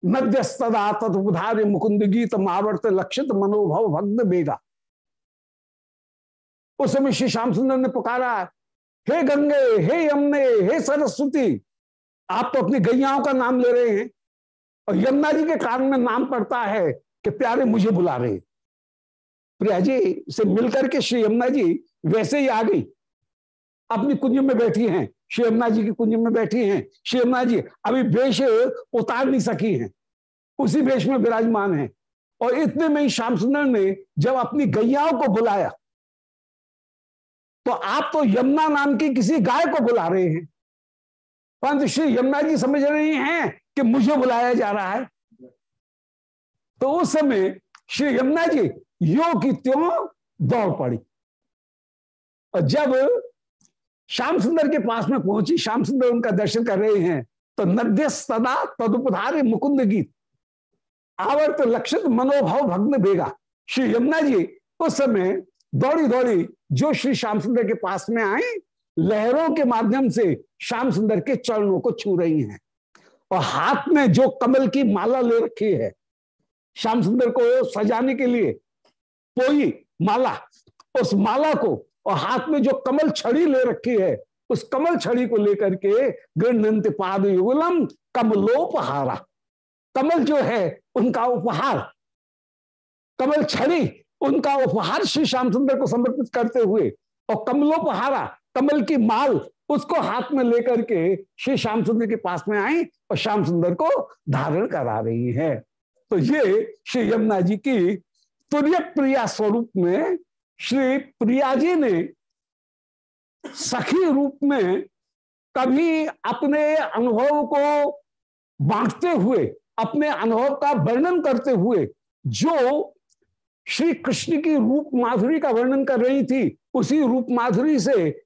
नद्यस्तदा तदुधार्य मुकुंद गीत मावर्त लक्षित मनोभव भग्न बेगा उस समय श्री श्याम सुंदर ने पुकारा हे गंगे, हे यमुने, हे सरस्वती, आप तो अपनी गैयाओं का नाम ले रहे हैं। और यमुना जी के कान में नाम पड़ता है कि प्यारे मुझे बुला रहे प्रिया जी, से मिलकर के श्री यमुना जी वैसे ही आ गई। अपनी कुंज में बैठी हैं। श्री यमुना जी की कुंज में बैठी हैं। श्री यमुना जी, अभी वेश उतार नहीं सकी हैं। उसी वेश में विराजमान है। और इतने में ही श्याम सुंदर ने जब अपनी गैयाओं को बुलाया तो आप तो यमुना नाम की किसी गाय को बुला रहे हैं। परंतु श्री यमुना जी समझ रही हैं कि मुझे बुलाया जा रहा है। तो उस समय श्री यमुना जी यो की त्यों दौड़ पड़ी। और जब श्याम सुंदर के पास में पहुँची, श्याम सुंदर उनका दर्शन कर रहे हैं तो नद्य सदा तदुपधारे मुकुंद गीत आवर्त लक्षित मनोभाव भग्न बेगा श्री यमुना जी उस समय दौड़ी दौड़ी जो श्री श्याम सुंदर के पास में आई, लहरों के माध्यम से श्याम सुंदर के चरणों को छू रही हैं। और हाथ में जो कमल की माला ले रखी है, श्याम सुंदर को सजाने के लिए कोई माला, उस माला को और हाथ में जो कमल छड़ी ले रखी है, उस कमल छड़ी को लेकर के गृहंत पाद युगलम कमलोपहारा। कमल जो है, उनका उपहार, कमल छड़ी उनका उपहार श्री श्याम सुंदर को समर्पित करते हुए और कमलोपहारा, कमल की माल उसको हाथ में लेकर के श्री श्याम सुंदर के पास में आई और श्याम सुंदर को धारण करा रही है। तो ये श्री यमुना जी की तुर्य प्रिया स्वरूप में श्री प्रिया जी ने सखी रूप में कभी अपने अनुभव को बांटते हुए, अपने अनुभव का वर्णन करते हुए जो श्री कृष्ण की रूप माधुरी का वर्णन कर रही थी। उसी रूप माधुरी से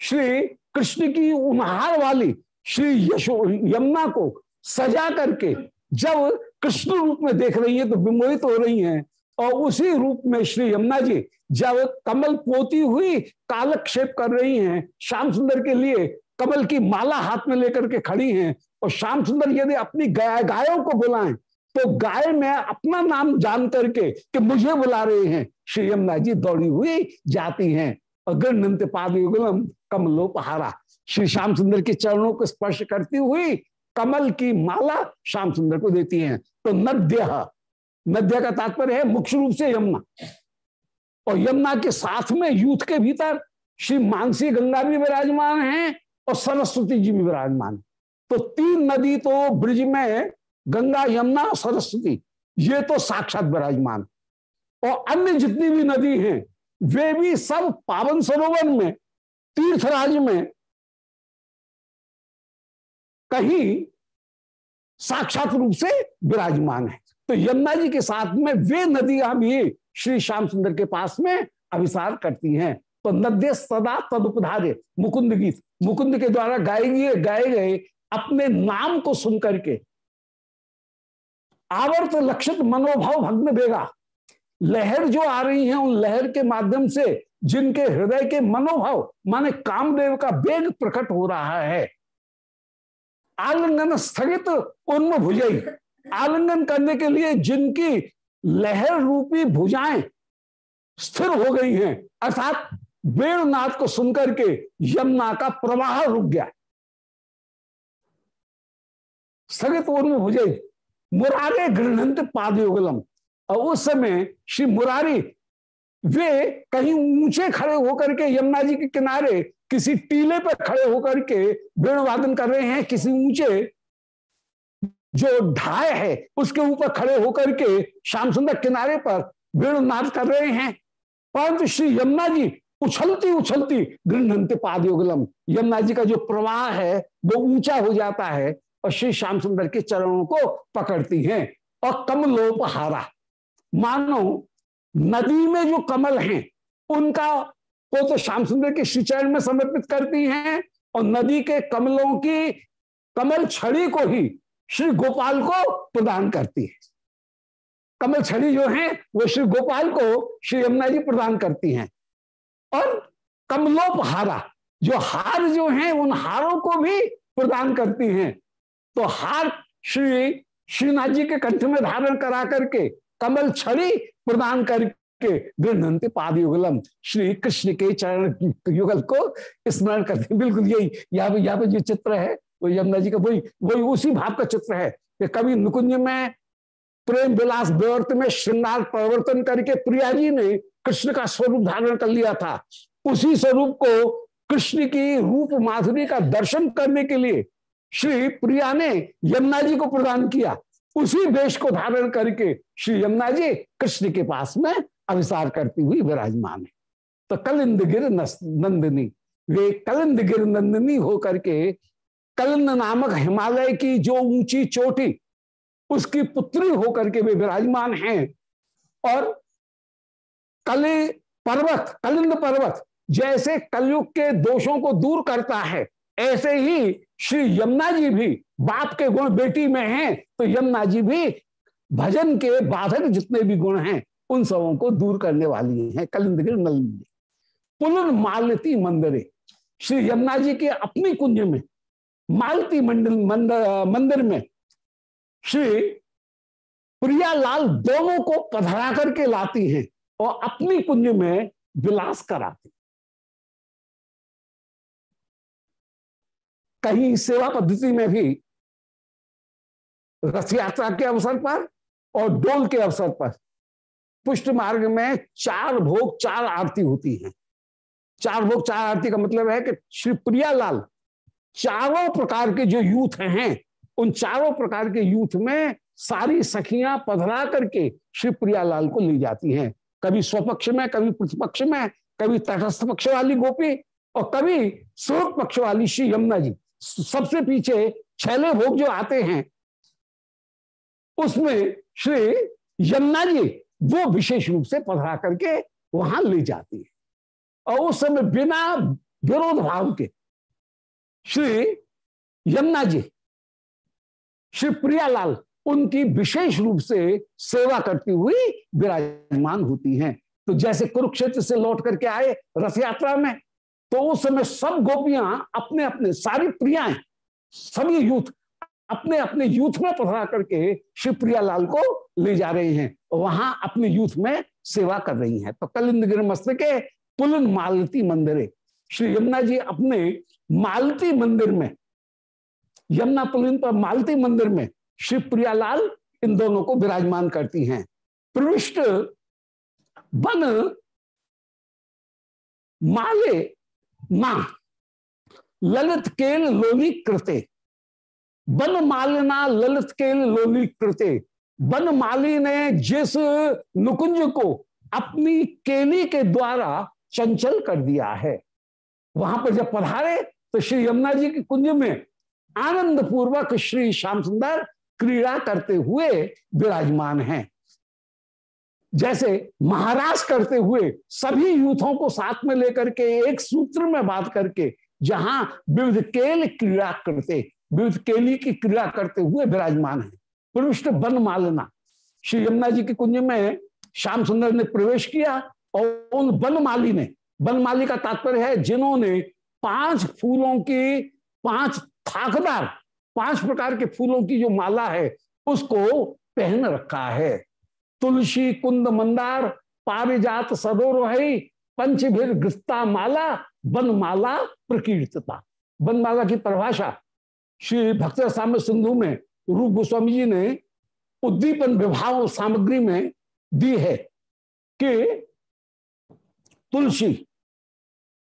श्री कृष्ण की उन्हार वाली श्री यशो यमुना को सजा करके जब कृष्ण रूप में देख रही है तो विमोहित हो रही हैं। और उसी रूप में श्री यमुना जी जब कमल पोती हुई कालक्षेप कर रही हैं, श्याम सुंदर के लिए कमल की माला हाथ में लेकर के खड़ी हैं और श्याम सुंदर यदि अपनी गाय गायों को बुलाएँ तो गाय में अपना नाम जान करके कि मुझे बुला रहे हैं। श्री यमुना जी दौड़ी हुई जाती हैं। और गणनंत पाद युगलम कमलोपहारा। श्री श्याम सुंदर के चरणों को स्पर्श करती हुई कमल की माला श्याम सुंदर को देती हैं। तो नद्य नद्य का तात्पर्य है मुख्य रूप से यमुना। और यमुना के साथ में यूथ के भीतर श्री मानसी गंगा भी विराजमान है और सरस्वती जी भी विराजमान तो तीन नदी तो ब्रिज में गंगा, यमुना, सरस्वती, ये तो साक्षात विराजमान। और अन्य जितनी भी नदी हैं, वे भी सब पावन सरोवर में, तीर्थराज में कहीं साक्षात रूप से विराजमान है। तो यमुना जी के साथ में वे नदियाँ भी श्री श्याम सुंदर के पास में अभिसार करती हैं। तो नद्य सदा तदुपधारे, मुकुंद गीत, मुकुंद के द्वारा गाए गए गाए गए अपने नाम को सुनकर के आवर्त लक्षित मनोभाव भग्न देगा लहर जो आ रही है उन लहर के माध्यम से, जिनके हृदय के मनोभाव, माने कामदेव का वेग प्रकट हो रहा है। आलिंगन स्थगित उन्म भुजई आलिंगन करने के लिए जिनकी लहर रूपी भुजाएँ स्थिर हो गई हैं, अर्थात वेणनाथ को सुनकर के यमुना का प्रवाह रुक गया। स्थगित उन्म भुजई मुरारे गृहंत पादयुगलम। और उस समय श्री मुरारी, वे कहीं ऊँचे खड़े होकर के यमुना जी के किनारे किसी टीले पर खड़े होकर के वेणु वादन कर रहे हैं, किसी ऊँचे जो ढाय है, उसके ऊपर खड़े होकर के श्याम सुंदर किनारे पर वेणुनाद कर रहे हैं। परंतु श्री यमुना जी उछलती उछलती गृहंत पादयोगलम। यमुना जी का जो प्रवाह है, वो ऊँचा हो जाता है और श्री श्याम सुंदर के चरणों को पकड़ती हैं। और कमलोपहारा। मानो, नदी में जो कमल हैं, उनका को तो श्याम सुंदर के श्री चरण में समर्पित करती हैं और नदी के कमलों की कमल छड़ी को ही श्री गोपाल को प्रदान करती है। कमल छड़ी जो है, वो श्री गोपाल को श्री यमुना जी प्रदान करती हैं। और कमलोपहारा, जो हार जो है, उन हारों को भी प्रदान करती हैं। तो हार श्री श्रीनाथ जी के कंठ में धारण करा करके कमल छड़ी प्रदान करके गृहंती पाद युगलम श्री कृष्ण के चरण युगल को स्मरण करते बिल्कुल यही, यहाँ पे यहाँ पे जो चित्र है, वो यमुना जी का, वही वही उसी भाव का चित्र है कि कभी नुकुंज में प्रेम विलास व्यवर्त में श्रृंगार परिवर्तन करके प्रिया जी ने कृष्ण का स्वरूप धारण कर लिया था। उसी स्वरूप को कृष्ण की रूप माधुरी का दर्शन करने के लिए श्री प्रिया ने यमुना जी को प्रदान किया। उसी वेश को धारण करके श्री यमुना जी कृष्ण के पास में अभिसार करती हुई विराजमान है। तो कलिंद गिर नंदिनी, वे कलिंद गिर नंदिनी होकर के कलिंद नामक हिमालय की जो ऊँची चोटी, उसकी पुत्री होकर के वे विराजमान हैं। और कली पर्वत, कलिंद पर्वत जैसे कलयुग के दोषों को दूर करता है, ऐसे ही श्री यमुना जी भी बाप के गुण बेटी में हैं तो यमुना जी भी भजन के बाधक जितने भी गुण हैं, उन सबों को दूर करने वाली हैं, कलिंदगिर नलिनी पुनर् मालती मंदिरे, श्री यमुना जी के अपनी कुंज में, मालती मंडल, मंदिर में, श्री प्रियालाल दोनों को पधरा करके लाती हैं और अपनी कुंज में विलास कराती कहीं सेवा पद्धति में भी रथ यात्रा के अवसर पर और डोल के अवसर पर पुष्ट मार्ग में चार भोग, चार आरती होती है। चार भोग, चार आरती का मतलब है कि श्री प्रियालाल चारों प्रकार के जो यूथ हैं, उन चारों प्रकार के यूथ में सारी सखियाँ पधरा करके श्री प्रियालाल को ली जाती हैं। कभी स्वपक्ष में, कभी प्रतिपक्ष में, कभी तटस्थ पक्ष वाली गोपी और कभी स्रोत पक्ष वाली श्री यमुना जी। सबसे पीछे छैले भोग जो आते हैं, उसमें श्री यमुना जी वो विशेष रूप से पधरा करके वहाँ ले जाती है। और उस समय बिना विरोध भाव के श्री यमुना जी श्री प्रियालाल उनकी विशेष रूप से सेवा करती हुई विराजमान होती हैं। तो जैसे कुरुक्षेत्र से लौट करके आए रथ यात्रा में तो उस समय सब गोपियाँ अपने अपने सारी प्रियाएँ सभी यूथ अपने अपने यूथ में पधरा करके श्री प्रियालाल को ले जा रहे हैं। वहाँ अपने यूथ में सेवा कर रही हैं। तो कलिंदगिर मस्त के पुलन मालती मंदिर श्री यमुना जी अपने मालती मंदिर में, यमुना पुलिन पर मालती मंदिर में श्री प्रियालाल इन दोनों को विराजमान करती हैं। प्रविष्ट बन माले ना। ललित केल लोली कृते। बन मालिना ललित केल लोली कृते। बन माली ने जिस नुकुंज को अपनी केली के द्वारा चंचल कर दिया है। वहाँ पर जब पधारे तो श्री यमुना जी के कुंज में आनंद पूर्वक श्री श्याम सुंदर क्रीड़ा करते हुए विराजमान हैं। जैसे महाराज करते हुए सभी यूथों को साथ में लेकर के एक सूत्र में बात करके जहाँ विविध केल क्रीड़ा करते, विविध केली की क्रीड़ा करते हुए विराजमान है। प्रविष्ट बन मालना। श्री यमुना जी के कुंज में श्याम सुंदर ने प्रवेश किया और उन बनमाली ने बनमाली का तात्पर्य है जिन्होंने पाँच फूलों की, पाँच थाकदार, पाँच प्रकार के फूलों की जो माला है, उसको पहन रखा है। तुलसी, कुंद, मंदार, पारिजात सदोरोही पंचभिर गृस्ता माला बनमाला प्रकीर्तता। बनमाला की परिभाषा श्री भक्त साम्य सिंधु में रूप गोस्वामी जी ने उद्दीपन विभाव सामग्री में दी है कि तुलसी,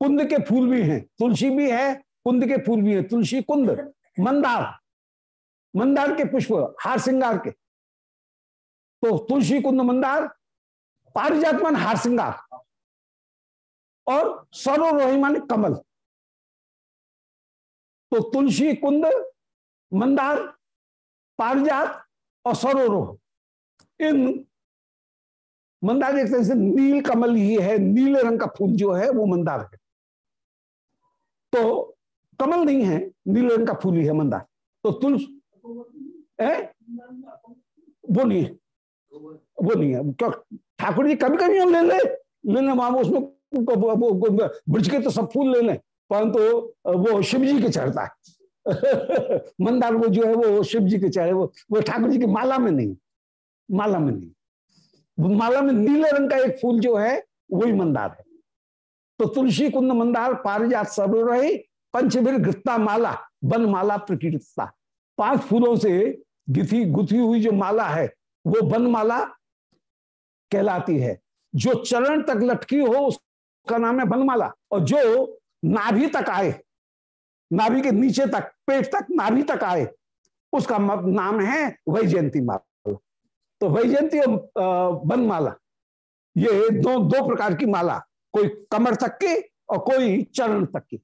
कुंद के फूल भी हैं। तुलसी भी है, कुंद के फूल भी हैं। तुलसी, कुंद, मंदार मंदार के पुष्प हार श्रृंगार के। तो तुलसी कुंद मंदार पारिजात मान हार श्रृंगार और सरोरोही मान कमल। तो तुलसी कुंद, मंदार, पारिजात और सरोरोह इन मंदार एक तरह से नील कमल ही है, नीले रंग का फूल जो है वो मंदार है। तो कमल नहीं है, नीले रंग का फूल ही है मंदार। तो तुलसी वो नहीं है। वो नहीं है। क्यों ठाकुर जी कभी कभी ले ले? लेने वहाँ उसमें ब्रज के तो सब फूल ले लें, परंतु वो शिव जी के चढ़ता है। (laughs) मंदार वो जो है, वो शिव जी के चढ़े, वो वो ठाकुर जी की माला में नहीं, माला में नहीं। माला में नीले रंग का एक फूल जो है, वही मंदार है। तो तुलसी कुंद मंदार, पारिजात सब रही पंचवीर गृत्ता माला, वन माला प्रकृतता पाँच फूलों से गिथी, गुथी हुई जो माला है वो बनमाला कहलाती है। जो चरण तक लटकी हो, उसका नाम है बनमाला। और जो नाभि तक आए, नाभि के नीचे तक, पेट तक, नाभि तक आए, उसका नाम है वैजयंती माला। तो वैजयंती और बनमाला, ये दो दो प्रकार की माला, कोई कमर तक की और कोई चरण तक की।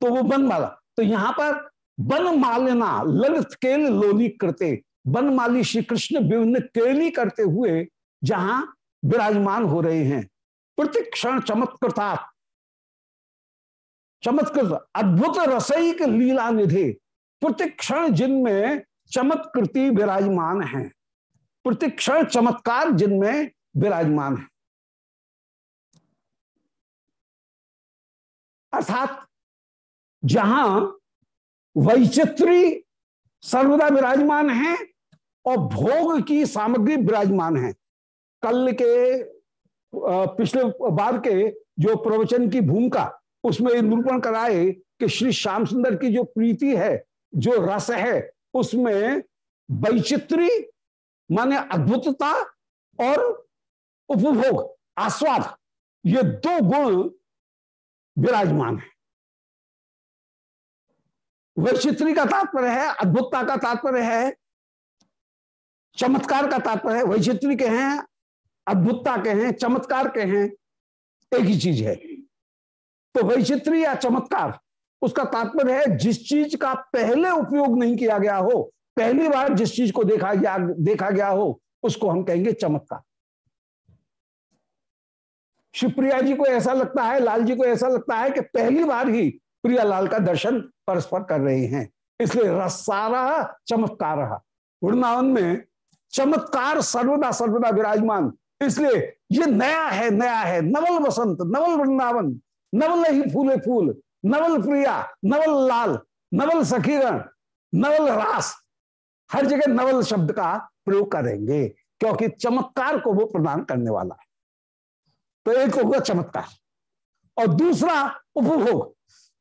तो वो बनमाला। तो यहाँ पर बन मालना ललित केल लोली करते बनमाली श्री कृष्ण विभिन्न केली करते हुए जहाँ विराजमान हो रहे हैं। प्रतिक्षण चमत्कृता चमत्कृत अद्भुत रसईक लीला निधि। प्रतिक्षण जिनमें चमत्कृति विराजमान है। प्रतिक्षण चमत्कार जिनमें विराजमान है। अर्थात जहाँ वैचित्री सर्वदा विराजमान है और भोग की सामग्री विराजमान है। कल के पिछले बार के जो प्रवचन की भूमिका, उसमें निरूपण कराए कि श्री श्याम सुंदर की जो प्रीति है, जो रस है, उसमें वैचित्री, माने अद्भुतता और उपभोग, आस्वाद, ये दो गुण विराजमान है। वैचित्री का तात्पर्य है, अद्भुतता का तात्पर्य है चमत्कार का तात्पर्य है, वैचित्री के हैं, अद्भुतता के हैं, चमत्कार के हैं, एक ही चीज़ है। तो वैचित्री या चमत्कार, उसका तात्पर्य है, जिस चीज़ का पहले उपयोग नहीं किया गया हो, पहली बार जिस चीज़ को देखा गया देखा गया हो, उसको हम कहेंगे चमत्कार। शिवप्रिया जी को ऐसा लगता है, लाल जी को ऐसा लगता है कि पहली बार ही प्रिया लाल का दर्शन परस्पर कर रहे हैं, इसलिए रसारा चमत्कार वृंदावन में चमत्कार सर्वदा सर्वदा विराजमान। इसलिए ये नया है नया है। नवल वसंत, नवल वृंदावन, नवल ही फूले फूल, नवल प्रिया, नवल लाल, नवल सखीरण नवल रास, हर जगह नवल शब्द का प्रयोग करेंगे, क्योंकि चमत्कार को वो प्रदान करने वाला है। तो एक होगा चमत्कार, और दूसरा उपभोग।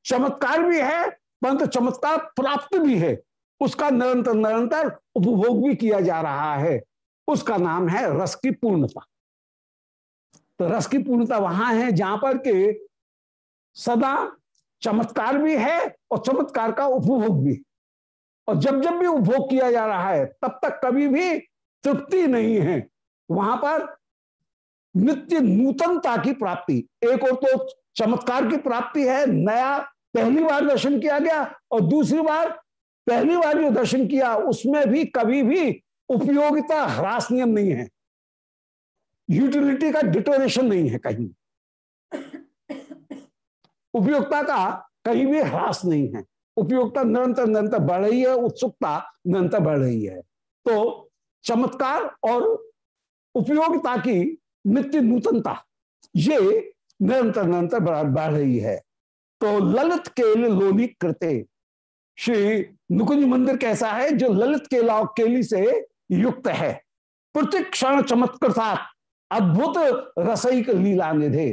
चमत्कार भी है, परंतु चमत्कार प्राप्त भी है। उसका निरंतर निरंतर उपभोग भी किया जा रहा है। उसका नाम है रस की पूर्णता। तो रस की पूर्णता वहाँ है जहाँ पर के सदा चमत्कार भी है और चमत्कार का उपभोग भी और जब जब भी उपभोग किया जा रहा है, तब तक कभी भी तृप्ति नहीं है। वहाँ पर नित्य नूतनता की प्राप्ति, एक और तो चमत्कार की प्राप्ति है, नया पहली बार दर्शन किया गया और दूसरी बार पहली बार जो दर्शन किया, उसमें भी कभी भी उपयोगिता, ह्रास नियम नहीं है। यूटिलिटी का डिटोरेशन नहीं है कहीं। उपयोगिता का कहीं भी ह्रास नहीं है। उपयोगिता निरंतर निरंतर बढ़ रही है, उत्सुकता निरंतर बढ़ रही है। तो चमत्कार और उपयोगिता की नित्य नूतनता, ये निरंतर निरंतर बढ़ रही है। तो ललित केल लोली कृते। श्री नुकुंज मंदिर कैसा है, जो ललित केला केली से युक्त है। प्रत्येक क्षण चमत्कृता अद्भुत रसईक लीला निधे।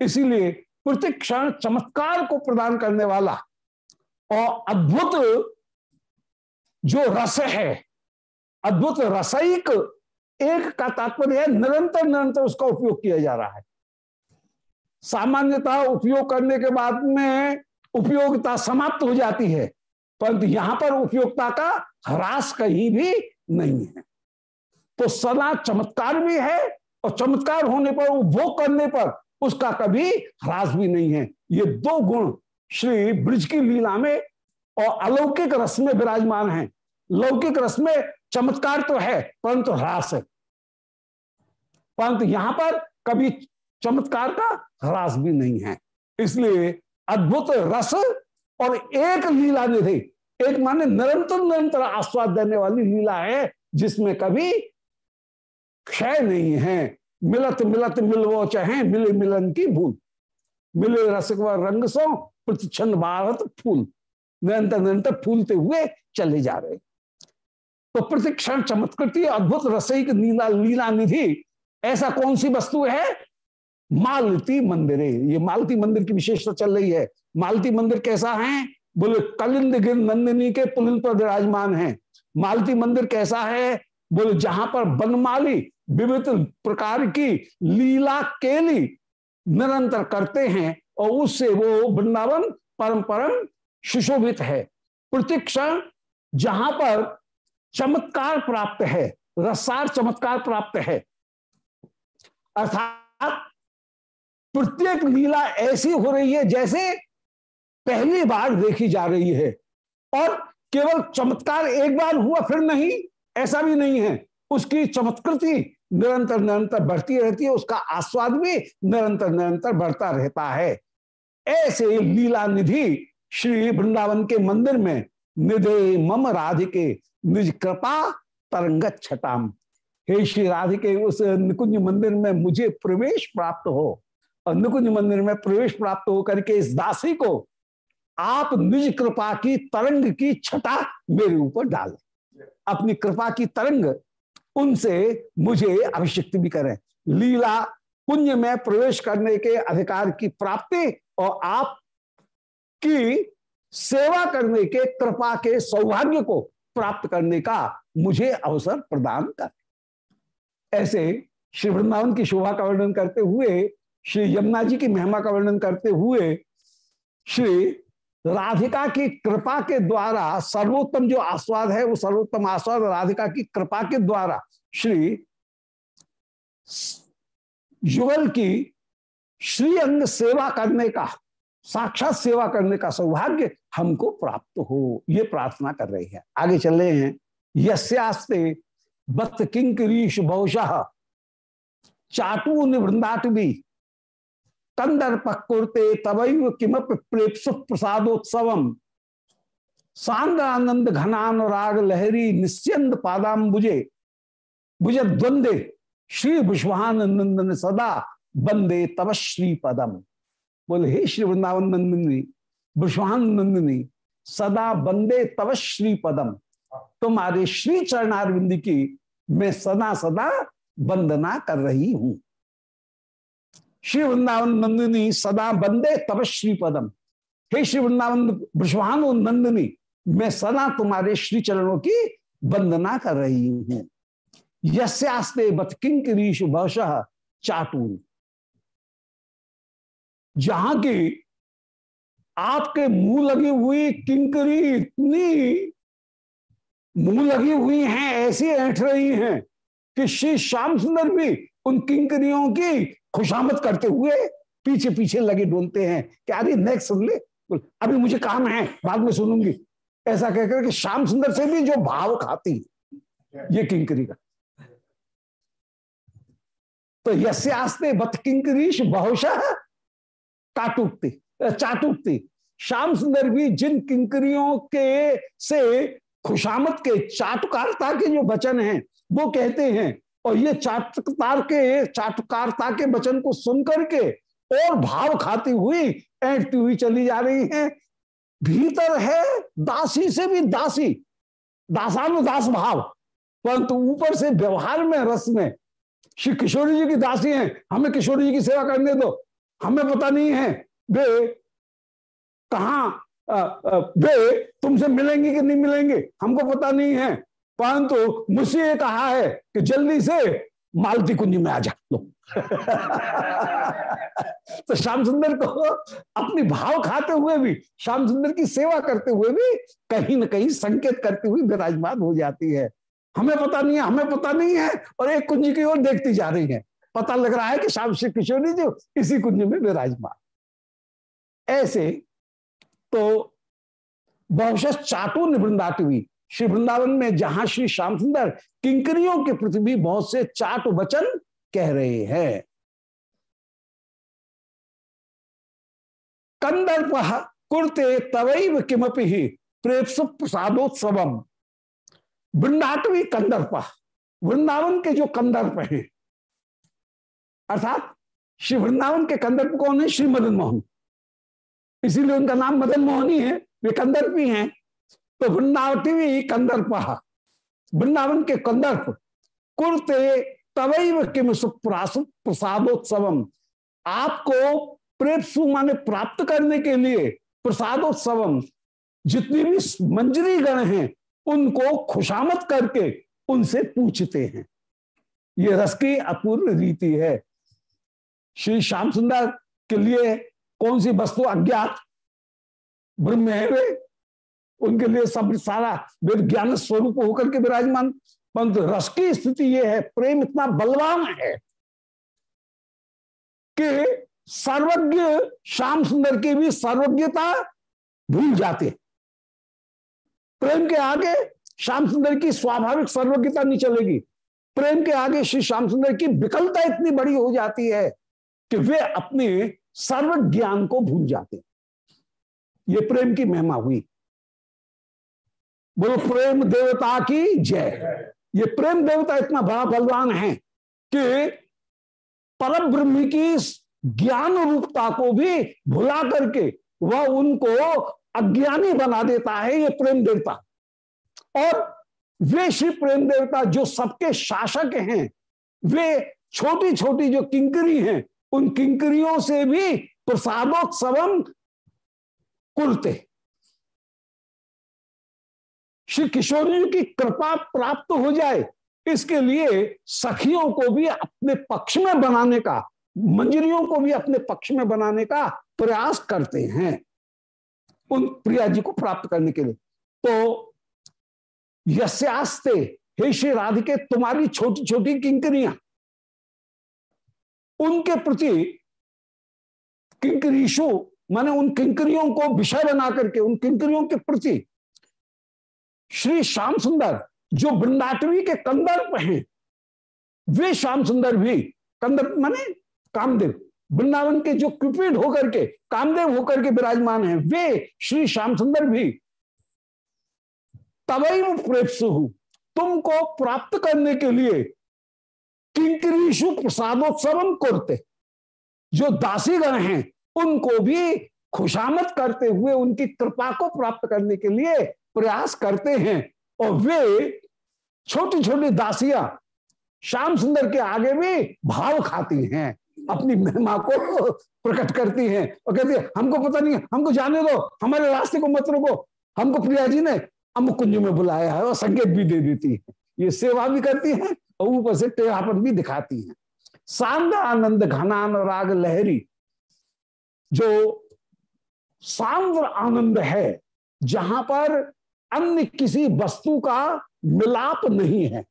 इसीलिए प्रत्येक क्षण चमत्कार को प्रदान करने वाला और अद्भुत जो रस है, अद्भुत रसईक एक का तात्पर्य है, निरंतर निरंतर उसका उपयोग किया जा रहा है। सामान्यतः उपयोग करने के बाद में उपयोगिता समाप्त हो जाती है। परंतु यहाँ पर उपयोगिता का ह्रास कहीं भी नहीं है। तो सदा चमत्कार भी है और चमत्कार होने पर उपभोग करने पर उसका कभी ह्रास भी नहीं है। ये दो गुण श्री ब्रिज की लीला में और अलौकिक रस में विराजमान है। लौकिक रस में चमत्कार तो है, परंतु ह्रास है। परंतु यहाँ पर कभी चमत्कार का ह्रास भी नहीं है। इसलिए अद्भुत रस और एक लीला निधि एक माने निरंतर निरंतर आस्वाद देने वाली लीला है, जिसमें कभी क्षय नहीं है। मिलत मिलत मिलवो चाहे, मिले मिलन की भूल। मिले रसक रंग सो प्रतिक्षण भारत फूल। निरंतर निरंतर फूलते हुए चले जा रहे। तो प्रतिक्षण चमत्कृति, अद्भुत रसईक नीला लीला निधि, ऐसा कौन सी वस्तु है मालती मंदिर, ये मालती मंदिर की विशेषता चल रही है। मालती मंदिर कैसा है? बोले, कलिंद गिर नंदिनी के पुलिन पर विराजमान है। मालती मंदिर कैसा है? बोले, जहाँ पर बनमाली विविध प्रकार की लीला केली निरंतर करते हैं, और उससे वो वृंदावन परम परम सुशोभित है। प्रतिक्षण जहाँ पर चमत्कार प्राप्त है, रसार चमत्कार प्राप्त है। अर्थात प्रत्येक लीला ऐसी हो रही है जैसे पहली बार देखी जा रही है। और केवल चमत्कार एक बार हुआ, फिर नहीं, ऐसा भी नहीं है। उसकी चमत्कृति निरंतर निरंतर बढ़ती रहती है, उसका आस्वाद भी निरंतर निरंतर बढ़ता रहता है। ऐसे लीला निधि श्री वृंदावन के मंदिर में निधे मम राधिके निज कृपा तरंगत छटाम हे श्री राधिके, उस निकुंज मंदिर में मुझे प्रवेश प्राप्त हो। और निकुंज मंदिर में प्रवेश प्राप्त होकर के इस दासी को आप निज कृपा की तरंग की छटा मेरे ऊपर डाल अपनी कृपा की तरंग उनसे मुझे अभिषिक्त भी करें। लीला पुण्य में प्रवेश करने के अधिकार की प्राप्ति और आप की सेवा करने के कृपा के सौभाग्य को प्राप्त करने का मुझे अवसर प्रदान कर। ऐसे श्री वृंदावन की शोभा का वर्णन करते हुए श्री यमुना जी की महिमा का वर्णन करते हुए श्री राधिका की कृपा के द्वारा सर्वोत्तम जो आस्वाद है, वो सर्वोत्तम आस्वाद राधिका की कृपा के द्वारा श्री युगल की श्री अंग सेवा करने का, साक्षात सेवा करने का सौभाग्य हमको प्राप्त हो, ये प्रार्थना कर रही है। आगे चल रहे हैं। यस्यास्ते बत किंकरीश बहुशः चाटू वृंदाटवी कंदर पकुरते तवैव किमप प्रेप्सु प्रसादोत्सव सांद्र आनंद घनानुराग लहरी निश्चंद पादाम बुझे बुझे द्वंदे श्री विश्वानंदन सदा बंदे तव श्री पदम बोले, हे श्री वृंदावन नंदिनी विश्वान नंदिनी सदा बंदे तव श्री पदम तुम्हारे श्री चरणारविंद की मैं सदा सदा वंदना कर रही हूँ। श्री वृंदावन नंदिनी सदा बंदे तब श्री पदम हे श्री वृंदावन विश्वान नंदिनी, मैं सदा तुम्हारे श्री चरणों की वंदना कर रही हूँ। यस्यास्ते बत किंकरीश भवश चाटून जहाँ की आपके मुँह लगी हुई किंकरी इतनी मुँह लगी हुई हैं, ऐसी ऐठ रही हैं कि श्री श्याम सुंदर भी उन किंकरियों की खुशामद करते हुए पीछे पीछे लगे ढूंढते हैं कि अरे नेक्स्ट सुन ले। अभी मुझे काम है, बाद में सुनूँगी। ऐसा कहकर कि श्याम सुंदर से भी जो भाव खाती, ये किंकरी का। तो यस्यास्ते बत किंकरीश बहुशः काटुकती चाटुकती। श्याम सुंदर भी जिन किंकरियों के से खुशामत के चाटुकारता के जो वचन हैं, वो कहते हैं और ये चाटुकार के, चाटुकारता के वचन को सुनकर के और भाव खाती हुई, ऐठती हुई चली जा रही है। भीतर है दासी से भी दासी, दासानुदास भाव, परंतु ऊपर से व्यवहार में, रस में, श्री किशोरी जी की दासी हैं, हमें किशोरी जी की सेवा करने दो, हमें पता नहीं है, वे कहा वे तुमसे मिलेंगे कि नहीं मिलेंगे, हमको पता नहीं है। परंतु मुझसे ये कहा है कि जल्दी से मालती कुंज में आ जा। लो। (laughs) तो श्याम सुंदर को अपनी भाव खाते हुए भी, श्याम सुंदर की सेवा करते हुए भी कहीं ना कहीं संकेत करती हुई विराजमान हो जाती है। हमें पता नहीं है, हमें पता नहीं है, और एक कुंज की ओर देखती जा रही है। पता लग रहा है कि श्याम श्री किशोरी जो इसी कुंज में विराजमान। ऐसे तो बहुशत चाटू निवृंदाटी हुई श्री वृंदावन में, जहाँ श्री श्याम सुंदर किंकरियों के प्रति भी बहुत से चाट वचन कह रहे हैं। कंदर्प कुर्ते तवैव किमपि ही प्रेप्सु प्रसादोत्सव वृंदाटवी कंदर्प, वृंदावन के जो कंदर्प हैं, अर्थात श्री वृंदावन के कंदर्प कौन है? श्री मदन मोहन। इसीलिए उनका नाम मदन मोहन ही है, वे कंदर्प कंदर्पी हैं। तो वृंदावती कंदर्प वृंदावन के कंदर्प, कुर्ते तवैव किम सुप्रासु प्रसादोत्सव आपको प्रेपसु माने प्राप्त करने के लिए प्रसादोत्सव जितनी भी मंजरी गण हैं, उनको खुशामत करके उनसे पूछते हैं। ये रस की अपूर्व रीति है। श्री श्याम सुंदर के लिए कौन सी वस्तु अज्ञात? ब्रह्म उनके लिए सब सारा ज्ञान स्वरूप होकर के विराजमान। परंतु रस की स्थिति यह है, प्रेम इतना बलवान है कि सर्वज्ञ, श्याम सुंदर की भी सर्वज्ञता भूल जाते प्रेम के आगे श्याम सुंदर की स्वाभाविक सर्वज्ञता नहीं चलेगी। प्रेम के आगे श्री श्याम सुंदर की विकलता इतनी बड़ी हो जाती है कि वे अपने सर्व ज्ञान को भूल जाते ये प्रेम की महिमा हुई। बोलो (laughs) प्रेम देवता की जय। ये प्रेम देवता इतना बड़ा बलवान है कि परम ब्रह्म की ज्ञान रूपता को भी भुला करके वह उनको अज्ञानी बना देता है ये प्रेम देवता। और वे श्री प्रेम देवता जो सबके शासक हैं वे छोटी छोटी जो किंकरी हैं उन किंकरियों से भी प्रसादोत्सवम कुलते। श्री किशोर जी की कृपा प्राप्त हो जाए, इसके लिए सखियों को भी अपने पक्ष में बनाने का, मंजरियों को भी अपने पक्ष में बनाने का प्रयास करते हैं, उन प्रिया जी को प्राप्त करने के लिए। तो यस्यास्ते, हे श्री राधिके, तुम्हारी छोटी छोटी किंकरियाँ, उनके प्रति किंकरीशु, माने उन किंकरियों को विषय बना करके, उन किंकरियों के प्रति श्री श्याम सुंदर, जो वृंदाटवी के कंदर्प हैं, वे श्याम सुंदर भी कंदर्प माने कामदेव, वृंदावन के जो क्यूपिड होकर के, कामदेव होकर के विराजमान हैं, वे श्री श्याम सुंदर भी। तवई प्रेप्सु, तुमको प्राप्त करने के लिए किंकरीशु प्रसादोत्सव करते। जो दासीगण हैं, उनको भी खुशामद करते हुए उनकी कृपा को प्राप्त करने के लिए प्रयास करते हैं और वे छोटी छोटी दासियाँ श्याम सुंदर के आगे भी भाव खाती हैं, अपनी महिमा को प्रकट करती हैं और कहती है, हमको पता नहीं, हमको जाने दो, हमारे रास्ते को मत रोको, हमको प्रिया जी ने अमुक कुंज में बुलाया है और संकेत भी दे देती है, ये सेवा भी करती है और ऊपर से टेढ़ापन भी दिखाती है। सांद आनंद घनान राग लहरी, जो सांद्र आनंद है, जहाँ पर अन्य किसी वस्तु का मिलाप नहीं है।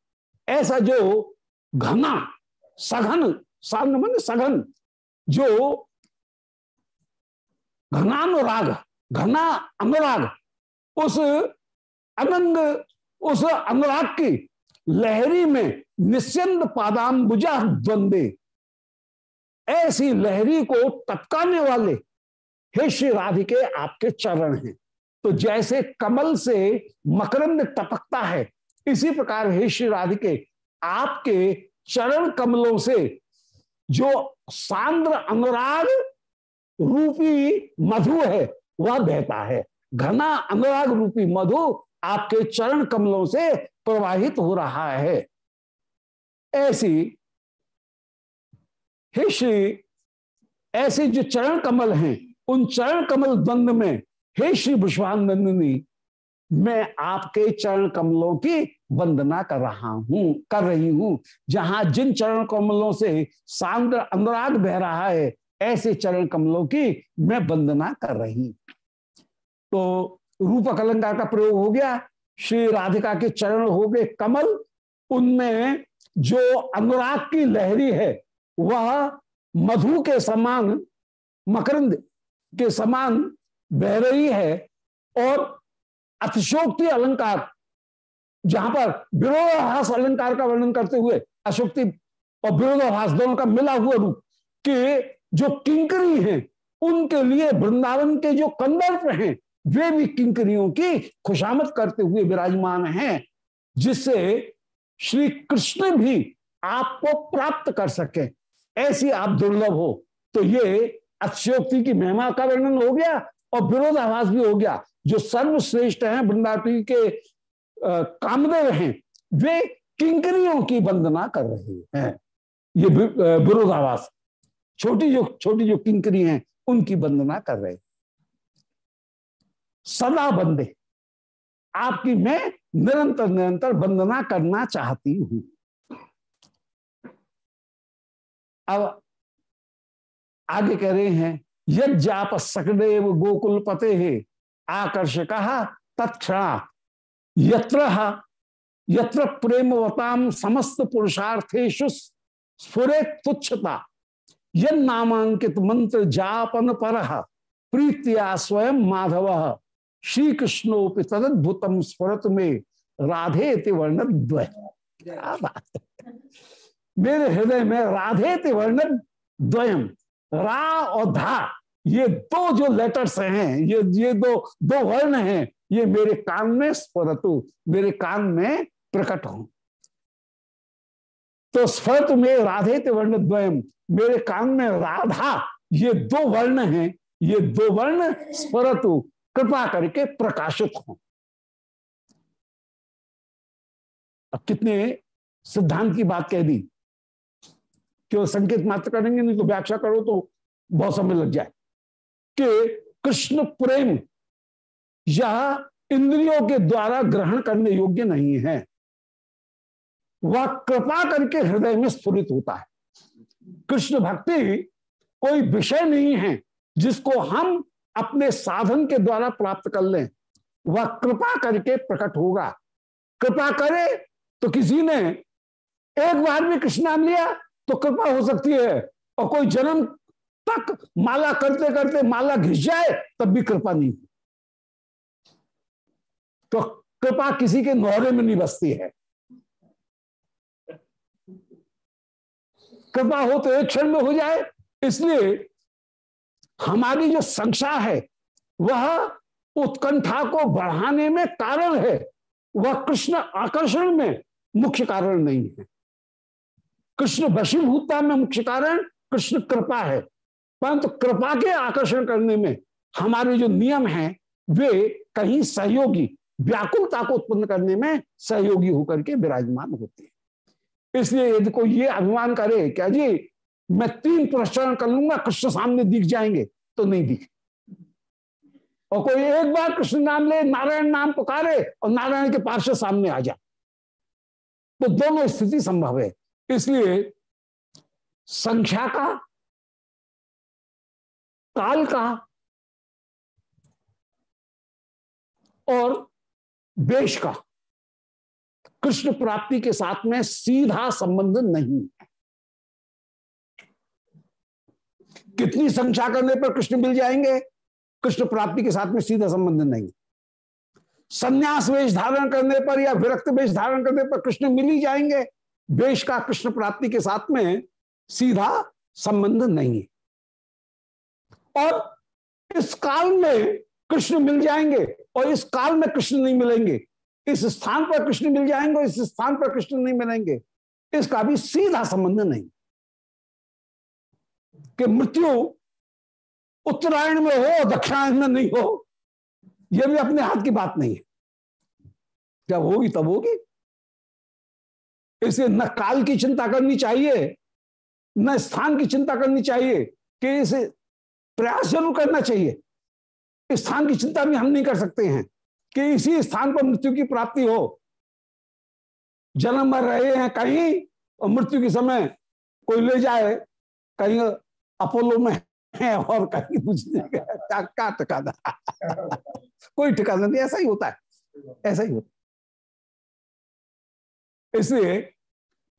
ऐसा जो घना, सघन मन सघन, जो घनानुराग, घना अनुराग, उस अनंग, उस अनुराग की लहरी में निश्चिंद पादाम्बुजा द्वंदे। ऐसी लहरी को टपकाने वाले हे श्री राधिके आपके चरण हैं। तो जैसे कमल से मकरंद टपकता है, इसी प्रकार हे श्री राधिके, आपके चरण कमलों से जो सांद्र अनुराग रूपी मधु है, वह बहता है। घना अनुराग रूपी मधु आपके चरण कमलों से प्रवाहित हो रहा है। ऐसी, हे श्री, ऐसे जो चरण कमल हैं, उन चरण कमल द्वंद में हे श्री विश्वानंदिनी, मैं आपके चरण कमलों की वंदना कर रहा हूँ, कर रही हूँ। जहाँ जिन चरण कमलों से सांद्र अनुराग बह रहा है, ऐसे चरण कमलों की मैं वंदना कर रही तो रूपक अलंकार का प्रयोग हो गया, श्री राधिका के चरण हो गए कमल। उनमें जो अनुराग की लहरी है, वह मधु के समान, मकरंद के समान बह रही है और अतिशोक्ति अलंकार, जहाँ पर विरोधाभास अलंकार का वर्णन करते हुए अशोक्ति और विरोधाभास दोनों का मिला हुआ रूप कि जो किंकरी हैं, उनके लिए वृंदावन के जो कंदर्प हैं, वे भी किंकरियों की खुशामद करते हुए विराजमान हैं, जिससे श्री कृष्ण भी आपको प्राप्त कर सके। ऐसी आप दुर्लभ हो तो ये अक्षोक्ति की महिमा का वर्णन हो गया। और विरोधाभास भी हो गया। जो सर्वश्रेष्ठ हैं वृंदावी के कामदेव हैं, वे किंकरियों की वंदना कर रहे हैं। ये विरोधाभास छोटी जो छोटी जो किंकरी हैं, उनकी वंदना कर रहे सदा बंदे आपकी मैं निरंतर निरंतर वंदना करना चाहती हूँ। अब आगे कह रहे हैं यद जाप सकदेव गोकुल पते आकर्षक तत्णा यत्र यत्र प्रेमवताम समस्त पुरुषार्थेशु स्फुरे तुच्छता। यन नामांकित मंत्र जापन पर, प्रीतिया स्वयं माधव। श्री कृष्णोपि तदद्भुतम स्फुरत में राधे वर्ण क्या बात मेरे हृदय में राधे वर्ण द्वयम रा और धा, ये दो जो लेटर्स हैं, ये ये दो दो वर्ण हैं, ये मेरे कान में स्फुरतु, मेरे कान में प्रकट हो। तो स्फुरत में राधे वर्ण द्वयम मेरे कान में राधा, ये दो वर्ण हैं, ये दो वर्ण स्फुरतु, कृपा करके प्रकाशित हो। कितने सिद्धांत की बात कह दी। क्यों संकेत मात्र करेंगे, नहीं तो व्याख्या करो तो बहुत समय लग जाए। कि कृष्ण प्रेम यह इंद्रियों के द्वारा ग्रहण करने योग्य नहीं है। वह कृपा करके हृदय में स्फुरित होता है। कृष्ण भक्ति कोई विषय नहीं है जिसको हम अपने साधन के द्वारा प्राप्त कर लें। वह कृपा करके प्रकट होगा। कृपा करे तो किसी ने एक बार भी कृष्ण नाम लिया तो कृपा हो सकती है, और कोई जन्म तक माला करते करते माला घिस जाए, तब भी कृपा नहीं तो कृपा किसी के नौरे में नहीं बसती है। कृपा हो तो एक क्षण में हो जाए, इसलिए हमारी जो संख्या है, वह उत्कंठा को बढ़ाने में कारण है। वह कृष्ण आकर्षण में मुख्य कारण नहीं है। कृष्ण वशीभूतता में मुख्य कारण कृष्ण कृपा है। परंतु कृपा के आकर्षण करने में हमारे जो नियम हैं, वे कहीं सहयोगी, व्याकुलता को उत्पन्न करने में सहयोगी होकर के विराजमान होते हैं। इसलिए यदि कोई ये अभिमान करे, क्या जी, मैं तीन प्रश्न कर लूँगा, कृष्ण सामने दिख जाएँगे तो नहीं दिखे। और कोई एक बार कृष्ण नाम ले, नारायण नाम पुकारे और नारायण के पार्श्व सामने आ जाए तो दोनों स्थिति संभव है। इसलिए संख्या का, काल का, और वेश का कृष्ण प्राप्ति के साथ में सीधा संबंध नहीं है। कितनी संख्या करने पर कृष्ण मिल जाएँगे? कृष्ण प्राप्ति के साथ में सीधा संबंध नहीं। संन्यास वेश धारण करने पर या विरक्त वेश धारण करने पर कृष्ण मिल ही जाएँगे। वेश का कृष्ण प्राप्ति के साथ में सीधा संबंध नहीं है। और इस काल में कृष्ण मिल जाएँगे और इस काल में कृष्ण नहीं मिलेंगे। इस स्थान पर कृष्ण मिल जाएँगे इस स्थान पर कृष्ण नहीं मिलेंगे। इसका भी सीधा संबंध नहीं कि मृत्यु उत्तरायण में हो, दक्षिणायण में नहीं हो यह भी अपने हाथ की बात नहीं है। जब होगी तब होगी। इसे न काल की चिंता करनी चाहिए न स्थान की चिंता करनी चाहिए कि इसे प्रयास ज़रूर करना चाहिए। स्थान की चिंता भी हम नहीं कर सकते हैं कि इसी स्थान पर मृत्यु की प्राप्ति हो। जन्म मर रहे हैं कहीं और मृत्यु के समय कोई ले जाए कहीं अपोलो में है और कहीं कुछ का ठिकाना? (laughs) कोई ठिकाना नहीं ऐसा ही होता है। ऐसा ही होता इसलिए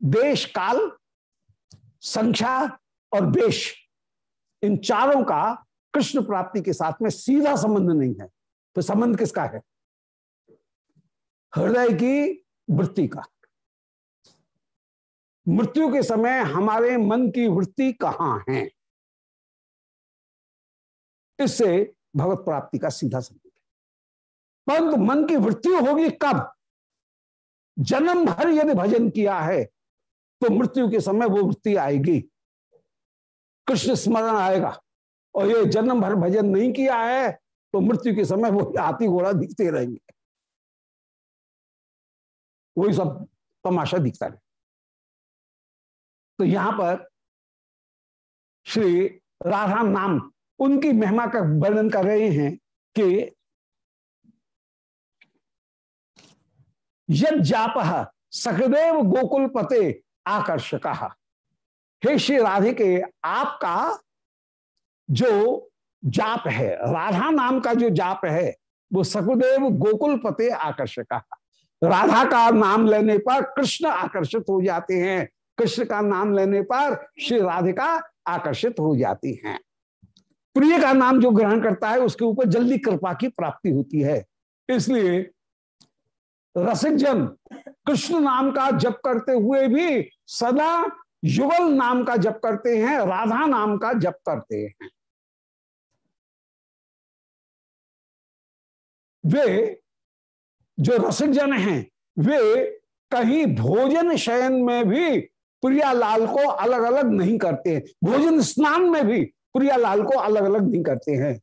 देश काल, संख्या और वेश, इन चारों का कृष्ण प्राप्ति के साथ में सीधा संबंध नहीं है। तो संबंध किसका है? हृदय की वृत्ति का। मृत्यु के समय हमारे मन की वृत्ति कहाँ है? इससे भगवत प्राप्ति का सीधा संबंध है। परंतु मन की वृत्ति होगी कब? जन्म भर यदि भजन किया है तो मृत्यु के समय वो वृत्ति आएगी। कृष्ण स्मरण आएगा, और ये जन्म भर भजन नहीं किया है तो मृत्यु के समय वो हाथी घोड़ा दिखते रहेंगे। वही सब तमाशा दिखता रहे तो यहाँ पर श्री राधा नाम उनकी महिमा का वर्णन कर रहे हैं कि यद जाप सखदेव गोकुल पते आकर्षक। हे श्री राधे के आपका जो जाप है, राधा नाम का जो जाप है, वो सकुदेव गोकुल पते आकर्षक। राधा का नाम लेने पर कृष्ण आकर्षित हो जाते हैं। कृष्ण का नाम लेने पर श्री राधिका आकर्षित हो जाती हैं। प्रिय का नाम जो ग्रहण करता है, उसके ऊपर जल्दी कृपा की प्राप्ति होती है। इसलिए रसिक जन, कृष्ण नाम का जप करते हुए भी सदा युगल नाम का जप करते हैं, राधा नाम का जप करते हैं। वे जो रसिक जन हैं, वे कहीं भोजन शयन में भी प्रियालाल को अलग अलग नहीं करते हैं। भोजन स्नान में भी प्रियालाल को अलग अलग नहीं करते हैं।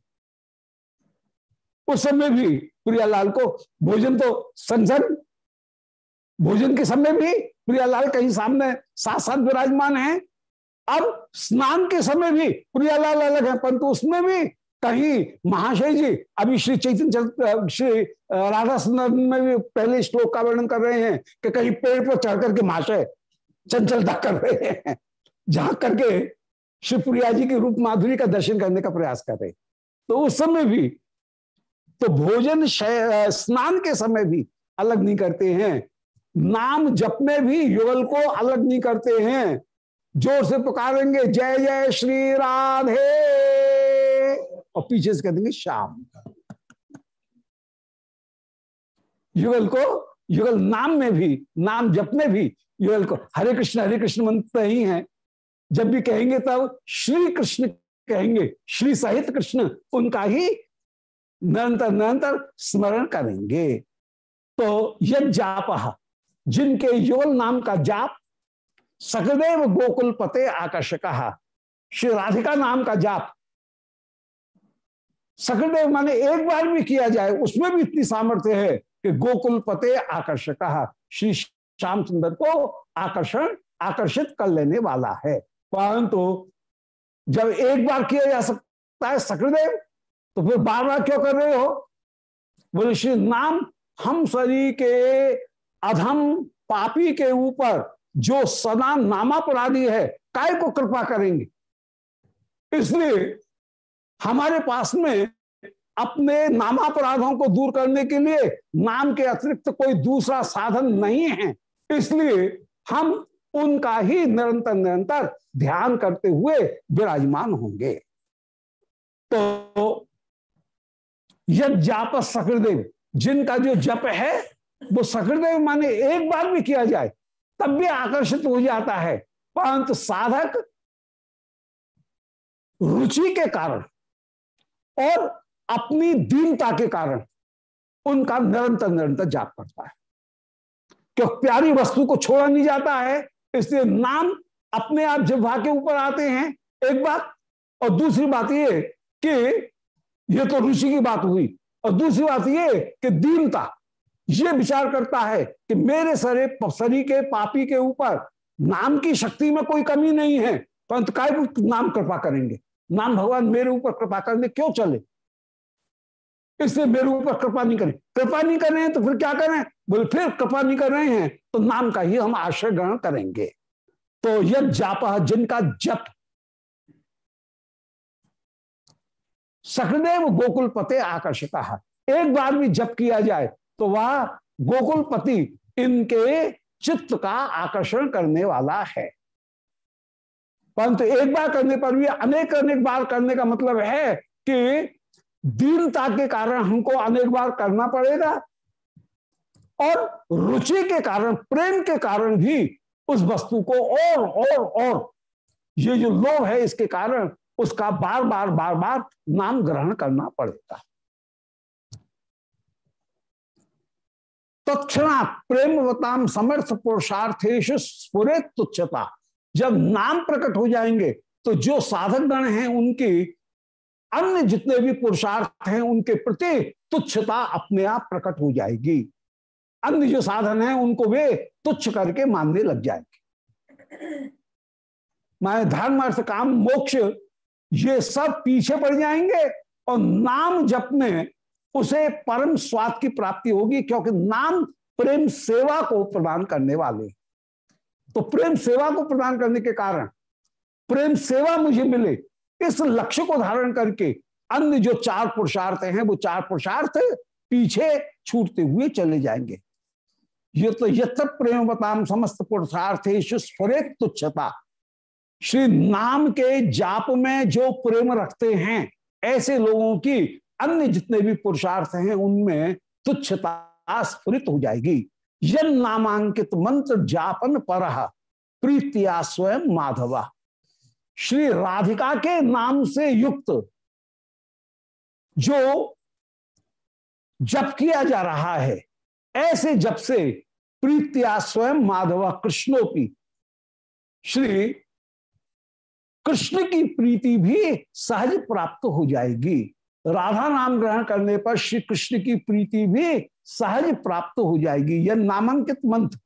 उस समय भी प्रियालाल को भोजन तो संजन, भोजन के समय भी प्रियालाल कहीं सामने साथ साथ विराजमान है। अब स्नान के समय भी प्रियालाल अलग है, परंतु उसमें भी कहीं महाशय जी, अभी श्री चैतन्य श्री राधा सुंदर में भी पहले श्लोक का वर्णन कर रहे हैं कि कहीं पेड़ पर चढ़ करके महाशय चंचलता कर रहे हैं, जहाँ करके शिवप्रिया जी के रूप माधुरी का दर्शन करने का प्रयास कर रहे तो उस समय भी तो भोजन स्नान के समय भी अलग नहीं करते हैं। नाम जप में भी युगल को अलग नहीं करते हैं। ज़ोर से पुकारेंगे, जय जय, श्री राधे। और पीछे से कह देंगे श्याम युगल को, युगल नाम में भी, नाम जप में भी युगल को, हरे कृष्ण हरे कृष्ण मंत्र ही है। जब भी कहेंगे तब श्री कृष्ण कहेंगे, श्री सहित कृष्ण, उनका ही निरंतर निरंतर स्मरण करेंगे। तो यद जाप, जिनके युगल नाम का जाप सकदेव गोकुल पते आकर्षक, श्री राधिका नाम का जाप सकदेव माने एक बार भी किया जाए, उसमें भी इतनी सामर्थ्य है कि गोकुल पते आकर्षक, श्री श्यामचंद्र को आकर्षण, आकर्षित कर लेने वाला है। परंतु जब एक बार किया जा सकता है सकदेव तो फिर बार बार क्यों कर रहे हो? बोले, श्री नाम हम शरीर के अधम पापी के ऊपर जो सदा नामापराधी है, काय को कृपा करेंगे? इसलिए हमारे पास में अपने नामापराधों को दूर करने के लिए नाम के अतिरिक्त कोई दूसरा साधन नहीं है। इसलिए हम उनका ही निरंतर निरंतर ध्यान करते हुए विराजमान होंगे। तो यद जाप सकृदेव, जिनका जो जप है, वो सकृदेव माने एक बार भी किया जाए, तब भी आकर्षित हो जाता है। परंतु साधक रुचि के कारण और अपनी दीनता के कारण उनका निरंतर निरंतर जाप करता है। क्यों? प्यारी वस्तु को छोड़ा नहीं जाता है, इसलिए नाम अपने आप जिह्वा के ऊपर आते हैं, एक बात और दूसरी बात ये कि ये तो ऋषि की बात हुई। और दूसरी बात ये कि दीनता, ये विचार करता है कि मेरे सरे शरीर के, पापी के ऊपर नाम की शक्ति में कोई कमी नहीं है, परंतु काय नाम कृपा करेंगे? नाम भगवान मेरे ऊपर कृपा करने क्यों चले? इसलिए मेरे ऊपर कृपा नहीं करें। कृपा नहीं कर रहे हैं तो फिर क्या करें? बोले, फिर कृपा नहीं कर रहे हैं तो नाम का ही हम आश्रय ग्रहण करेंगे। तो यह जाप जिनका जप सखदेव गोकुल पते आकर्षिता। है एक बार भी जप किया जाए तो वह गोकुलपति इनके चित्त का आकर्षण करने वाला है। परंतु एक बार करने पर भी, अनेक अनेक बार करने का मतलब है कि दीनता के कारण हमको अनेक बार करना पड़ेगा और रुचि के कारण, प्रेम के कारण भी उस वस्तु को और और और, ये जो लोभ है इसके कारण उसका बार बार बार बार नाम ग्रहण करना पड़ेगा। तत्णा प्रेमवताम समर्थ पुरुषार्थेश स्फुरे तुच्छता। जब नाम प्रकट हो जाएँगे तो जो साधक गण हैं, उनकी अन्य जितने भी पुरुषार्थ हैं, उनके प्रति तुच्छता अपने आप प्रकट हो जाएगी। अन्य जो साधन है, उनको वे तुच्छ करके मानने लग जाएँगे। माने धर्म अर्थ काम मोक्ष ये सब पीछे पड़ जाएँगे और नाम जप में उसे परम स्वाद की प्राप्ति होगी, क्योंकि नाम प्रेम सेवा को प्रदान करने वाले। तो प्रेम सेवा को प्रदान करने के कारण प्रेम सेवा मुझे मिले। इस लक्ष्य को धारण करके अन्य जो चार पुरुषार्थ हैं, वो चार पुरुषार्थ पीछे छूटते हुए चले जाएँगे। ये तो यत्र प्रेम बताम समस्त पुरुषार्थ स्फुरित तुच्छता श्री नाम के जाप में जो प्रेम रखते हैं, ऐसे लोगों की अन्य जितने भी पुरुषार्थ हैं, उनमें तुच्छता स्फुरित हो जाएगी। यन नामांकित मंत्र जापन पर, प्रीतिया स्वयं माधवा। श्री राधिका के नाम से युक्त जो जप किया जा रहा है, ऐसे जप से प्रीतिया स्वयं माधव कृष्णोपी। श्री कृष्ण की प्रीति भी सहज प्राप्त हो जाएगी। राधा नाम ग्रहण करने पर श्री कृष्ण की प्रीति भी सहज प्राप्त हो जाएगी। यह नामांकित मंत्र।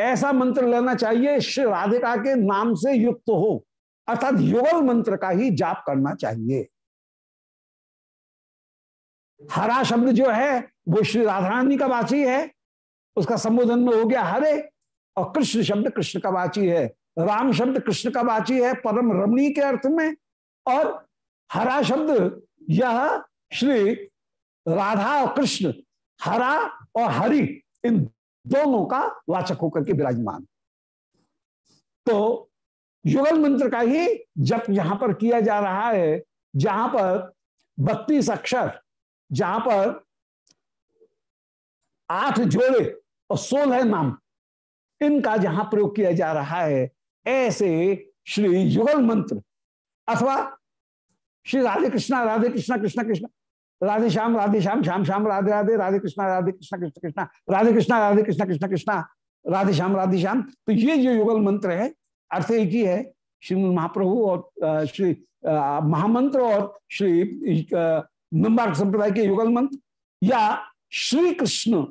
ऐसा मंत्र लेना चाहिए, श्री राधिका के नाम से युक्त हो। अर्थात युगल मंत्र का ही जाप करना चाहिए। हरा शब्द जो है, वो श्री राधा रानी का वाची है। उसका संबोधन में हो गया हरे, और कृष्ण शब्द कृष्ण का वाची है। राम शब्द कृष्ण का वाची है, परम रमणी के अर्थ में, और हरा शब्द यह श्री राधा और कृष्ण, हरा और हरि, इन दोनों का वाचक होकर के विराजमान। तो युगल मंत्र का ही जप यहाँ पर किया जा रहा है, जहाँ पर बत्तीस अक्षर, जहाँ पर आठ जोड़े और सोलह नाम, इनका जहाँ प्रयोग किया जा रहा है ऐसे श्री युगल मंत्र अथवा श्री राधे कृष्णा राधे कृष्णा कृष्णा, कृष्ण, राधे श्याम राधे श्याम श्याम श्याम, राधे राधे राधे कृष्णा राधे कृष्णा, कृष्ण, कृष्णा, राधे कृष्णा राधे कृष्णा, कृष्ण, कृष्णा, राधे श्याम राधे श्याम। तो ये जो युगल मंत्र है, अर्थ एक ही है, श्री महाप्रभु और श्री महामंत्र और श्री निम्बार्क संप्रदाय के युगल मंत्र, या श्री कृष्ण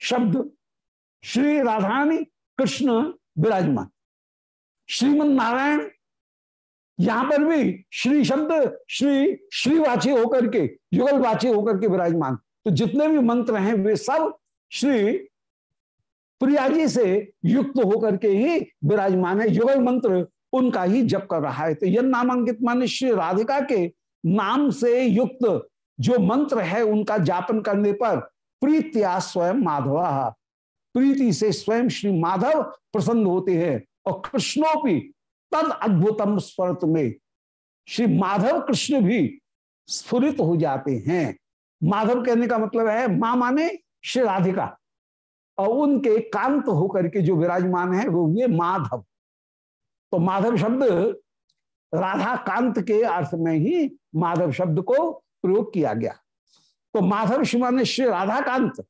शब्द, श्री राधानी कृष्ण विराजमान। श्रीमन नारायण, यहाँ पर भी श्री शब्द श्री, श्रीवाची होकर के युगल वाची होकर के विराजमान। तो जितने भी मंत्र हैं, वे सब श्री प्रिया जी से युक्त होकर के ही विराजमान है। युगल मंत्र उनका ही जप कर रहा है। तो यह नामांकित मान्य श्री राधिका के नाम से युक्त जो मंत्र है, उनका जापन करने पर प्रीत्या स्वयं माधव। प्रीति से स्वयं श्री माधव प्रसन्न होते हैं। और कृष्णों भी तद अद्भुतम स्फुरत में श्री माधव कृष्ण भी स्फुरित हो जाते हैं। माधव कहने का मतलब है, माँ माने श्री राधिका और उनके कांत होकर के जो विराजमान है वो ये माधव। तो माधव शब्द राधा कांत के अर्थ में ही माधव शब्द को प्रयोग किया गया। तो माधव शिवा ने श्री राधा कांत,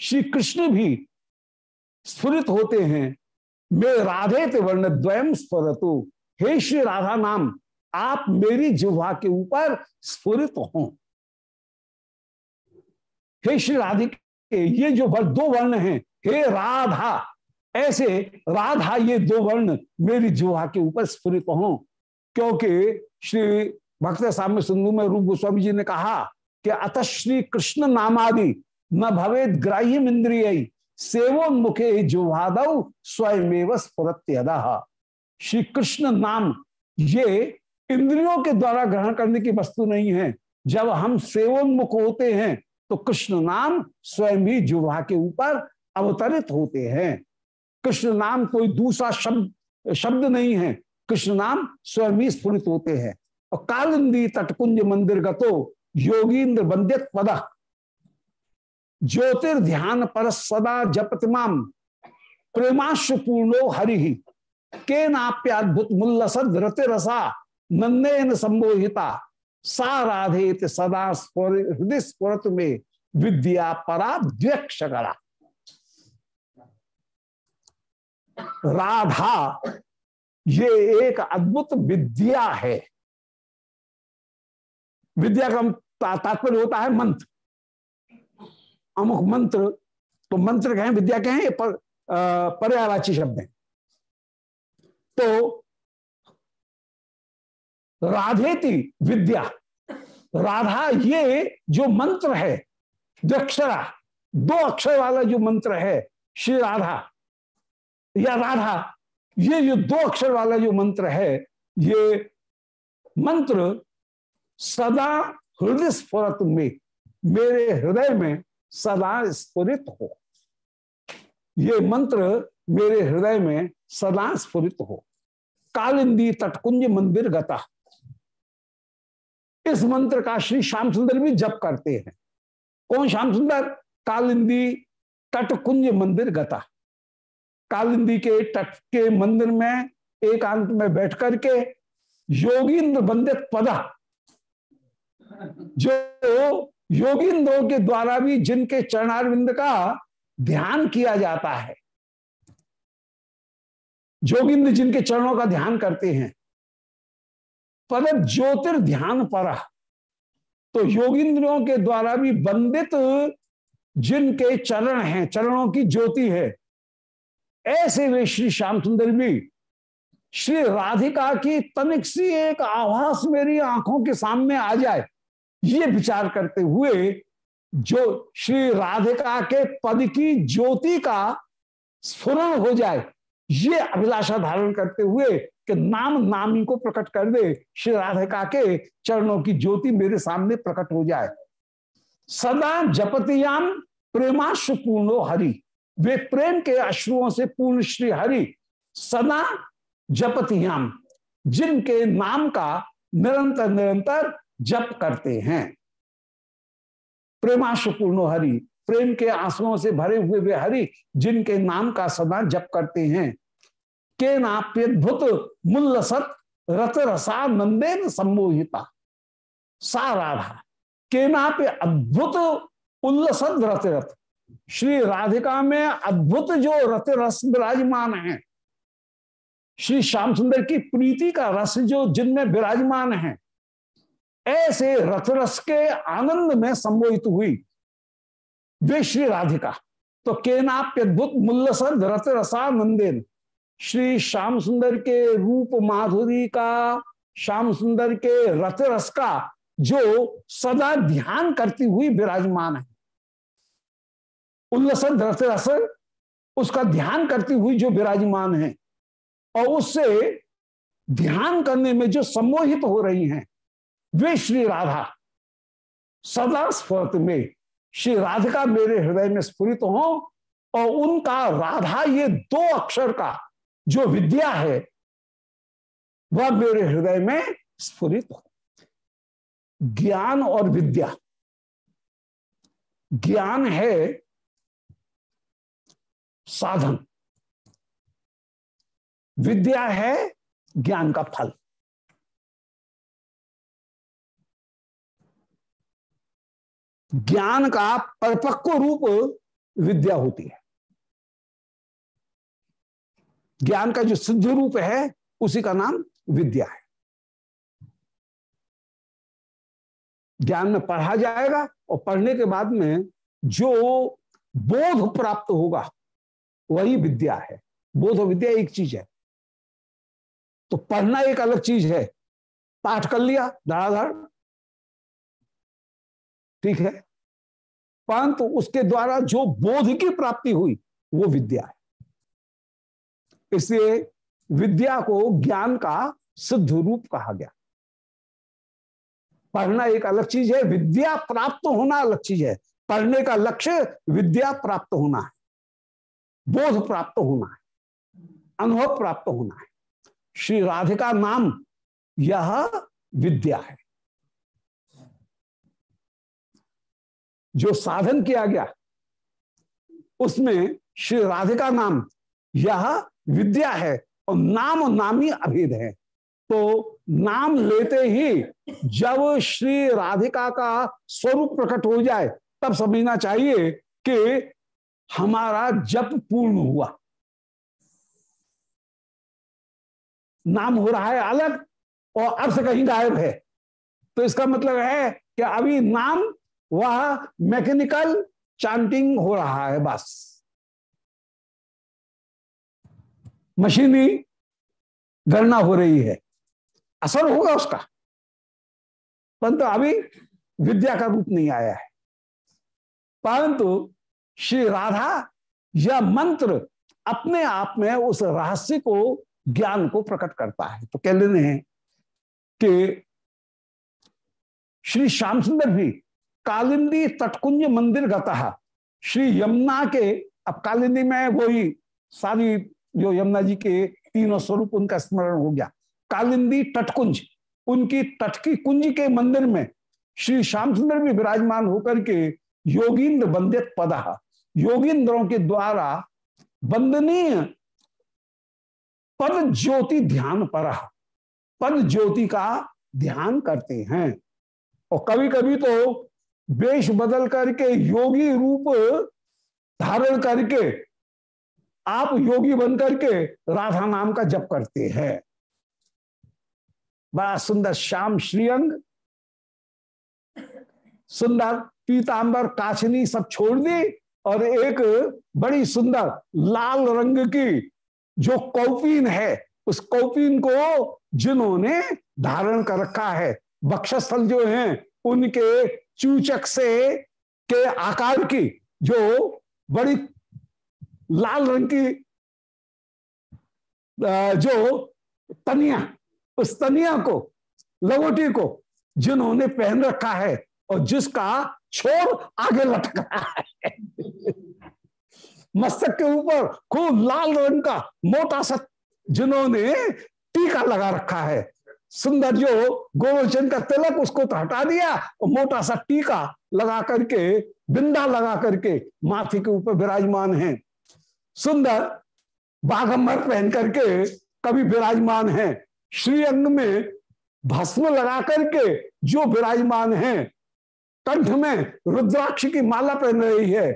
श्री कृष्ण भी स्फुरित होते हैं मे राधे ते वर्ण द्वयम स्फुरतु। हे श्री राधा नाम, आप मेरी जिह्वा के ऊपर स्फुरित हो। हे श्री राधिके ये जो दो वर्ण हैं। हे राधा, ऐसे राधा ये दो वर्ण मेरी जिह्वा के ऊपर स्फुरित हो। क्योंकि श्री भक्त साम्य सिंधु में रूप गोस्वामी जी ने कहा कि अत श्री कृष्ण नामादि न भवेद ग्राह्य इंद्रिय। सेवोन्मुखे जुहादव स्वयं स्फुरत्यदा। श्री कृष्ण नाम, ये इंद्रियों के द्वारा ग्रहण करने की वस्तु नहीं है। जब हम सेवोन्मुख होते हैं तो कृष्ण नाम स्वयं ही जुहा के ऊपर अवतरित होते हैं। कृष्ण नाम कोई दूसरा शब्द शब्द नहीं है। कृष्ण नाम स्वयं ही स्फुरित होते हैं। और कालिंदी तटकुंज मंदिर गतो योगींद्र बंदित पद ज्योतिर्ध्यान पर सदा जपतिमाम प्रेमाश पूर्णो हरि। के नाप्याद्भुत मुल्लसद रति रसा नंदेन संबोहिता। सा राधे सदा हृदय स्फुरत में। विद्या परा द्व्यक्ष राधा, ये एक अद्भुत विद्या है। विद्या का तात्पर्य होता है मंत्र। अमुक मंत्र तो मंत्र कहें विद्या कहें पर, पर्यावाची शब्द है। तो राधेति विद्या। राधा ये जो मंत्र है दक्षरा दो अक्षर वाला जो मंत्र है श्री राधा या राधा ये जो दो अक्षर वाला जो मंत्र है ये मंत्र सदा हृदय स्फुरत में मेरे हृदय में सदा स्फुरित हो। ये मंत्र मेरे हृदय में सदा स्फुरित हो। कालिंदी तटकुंज मंदिर गता। इस मंत्र का श्री श्याम सुंदर भी जप करते हैं। कौन श्याम सुंदर कालिंदी तटकुंज मंदिर गता। कालिंदी के तट के मंदिर में एकांत में बैठ करके योगींद्र बंदित पदा, जो योगींद्रों के द्वारा भी जिनके चरणारविंद का ध्यान किया जाता है। जोगिंद जिनके चरणों का ध्यान करते हैं पर ज्योतिर्ध्यान पर तो योगिंद्रियों के द्वारा भी बंदित जिनके चरण हैं, चरणों की ज्योति है, ऐसे वे श्री श्याम सुंदर भी, श्री राधिका की तनिक सी एक आभास मेरी आँखों के सामने आ जाए ये विचार करते हुए जो श्री राधिका के पद की ज्योति का स्फुरन हो जाए, ये अभिलाषा धारण करते हुए कि नाम नामी को प्रकट कर दे, श्री राधिका के चरणों की ज्योति मेरे सामने प्रकट हो जाए। सदा जपतियाम प्रेमाश्रु पूर्णो हरि, वे प्रेम के अश्रुओं से पूर्ण श्री हरि, सदा जपतियाम जिनके नाम का निरंतर निरंतर जप करते हैं। प्रेमाश्रु पूर्णो हरि, प्रेम के आंसुओं से भरे हुए वे हरि, जिनके नाम का सदा जप करते हैं। के नाप्यद्भुत मुल्लसत रत रसा नंदेन सम्मोहिता। सा राधा के नाप्य अद्भुत उल्लसत रत रथ श्री राधिका में अद्भुत जो रत रस विराजमान है। श्री श्याम सुंदर की प्रीति का रस जो जिनमें विराजमान है। ऐसे रथ रस के आनंद में सम्मोहित हुई। वे श्री राधिका। तो केनाप्यद्भुत मुल्लसद रथ रसानंदेन श्री श्याम सुंदर के रूप माधुरी का, श्याम सुंदर के रथ रस का, जो सदा ध्यान करती हुई विराजमान है। उल्लसन रथ रस उसका ध्यान करती हुई जो विराजमान है, और उससे ध्यान करने में जो सम्मोहित हो रही हैं वे श्री राधा। सदा स्फूर्त में श्री राधिका मेरे हृदय में स्फुरित हो और उनका राधा ये दो अक्षर का जो विद्या है, वह मेरे हृदय में स्फुरित हो। ज्ञान और विद्या। ज्ञान है साधन। विद्या है ज्ञान का फल। ज्ञान का परिपक्व रूप विद्या होती है। ज्ञान का जो सिद्ध रूप है, उसी का नाम विद्या है। ज्ञान में पढ़ा जाएगा और पढ़ने के बाद में जो बोध प्राप्त होगा, वही विद्या है। बोध और विद्या एक चीज़ है। तो पढ़ना एक अलग चीज़ है। पाठ कर लिया, धड़ाधड़ ठीक है? परंतु उसके द्वारा जो बोध की प्राप्ति हुई, वो विद्या है। इसलिए विद्या को ज्ञान का सिद्ध रूप कहा गया। पढ़ना एक अलग चीज़ है, विद्या प्राप्त होना अलग चीज़ है। पढ़ने का लक्ष्य विद्या प्राप्त होना है। बोध प्राप्त होना है। अनुभव प्राप्त होना है। श्री राधिका नाम, यह विद्या है। जो साधन किया गया, उसमें श्री राधिका नाम, यह विद्या है और नाम नामी अभेद है। तो नाम लेते ही जब श्री राधिका का स्वरूप प्रकट हो जाए, तब समझना चाहिए कि हमारा जप पूर्ण हुआ। नाम हो रहा है अलग और अर्थ कहीं गायब है। तो इसका मतलब है कि अभी नाम वह मैकेनिकल चांटिंग हो रहा है बस। मशीनी गणना हो रही है। असर होगा उसका। परंतु अभी विद्या का रूप नहीं आया है। परंतु श्री राधा यह मंत्र अपने आप में उस रहस्य को, ज्ञान को प्रकट करता है। तो कह लेने हैं कि श्री श्याम सुंदर भी कालिंदी तटकुंज मंदिर गता। श्री यमुना के, अब कालिंदी में वही सारी जो यमुना जी के तीनों स्वरूप उनका स्मरण हो गया। कालिंदी तटकुंज, उनकी तट की कुंज के मंदिर में श्री श्याम सुंदर भी विराजमान होकर के योगींद्र बंदित पदा। योगींद्रों के द्वारा वंदनीय पद ज्योति ध्यान पर। पद ज्योति का ध्यान करते हैं। और कभी कभी तो वेश बदल करके योगी रूप धारण करके आप योगी बन करके राधा नाम का जप करते हैं। बड़ा सुंदर श्याम श्रीअंग, सुंदर पीतांबर काछनी सब छोड़ दी और एक बड़ी सुंदर लाल रंग की जो कौपीन है, उस कौपीन को जिन्होंने धारण कर रखा है बक्षस्थल जो हैं, उनके चूचक से के आकार की जो बड़ी लाल रंग की जो तनिया, उस तनिया को लवोटी को जिन्होंने पहन रखा है और जिसका छोर आगे लटक है। मस्तक के ऊपर खूब लाल रंग का मोटा सा जिन्होंने टीका लगा रखा है। सुंदर जो गोवर्चन का तिलक उसको तो हटा दिया और मोटा सा टीका लगा करके, बिंदा लगा करके माथे के ऊपर विराजमान है। सुंदर बाघम्बर पहन करके कभी विराजमान है। श्री अंग में भस्म लगा करके जो विराजमान है, कंठ में रुद्राक्ष की माला पहन रही है।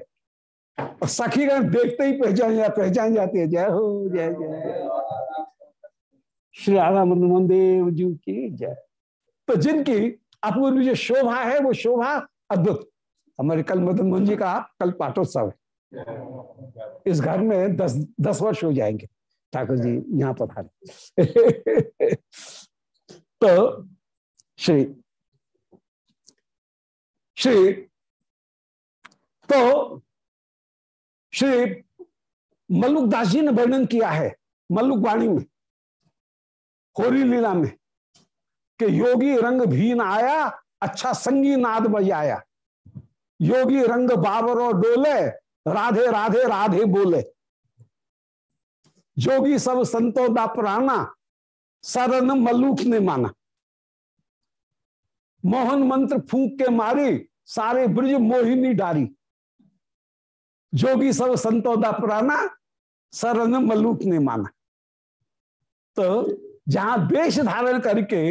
और सखीगण देखते ही पहचान जा पहचान जाती है, जय हो, जय जय। श्री राधा मदन देव जी की जय। तो जिनकी अपूर्व जो शोभा है, वो शोभा अद्भुत। हमारे कल मदन मोहन जी का कल पाठोत्सव है। इस घर में दस दस वर्ष हो जाएँगे। ठाकुर जी यहाँ पधारे (laughs) तो श्री श्री तो श्री मल्लुक दास जी ने वर्णन किया है, मल्लुक वाणी में। होरी लीला में कि योगी रंग भीन आया अच्छा संगी नाद बजाया योगी रंग बाबर और डोले, राधे राधे राधे बोले। जोगी सब संतो दा प्राणा सरन मलूक ने माना। मोहन मंत्र फूक के मारी, सारे ब्रज मोहिनी डारी। जोगी सब संतो दा प्राणा सरन मलूक ने माना। तो जहाँ वेश धारण करके,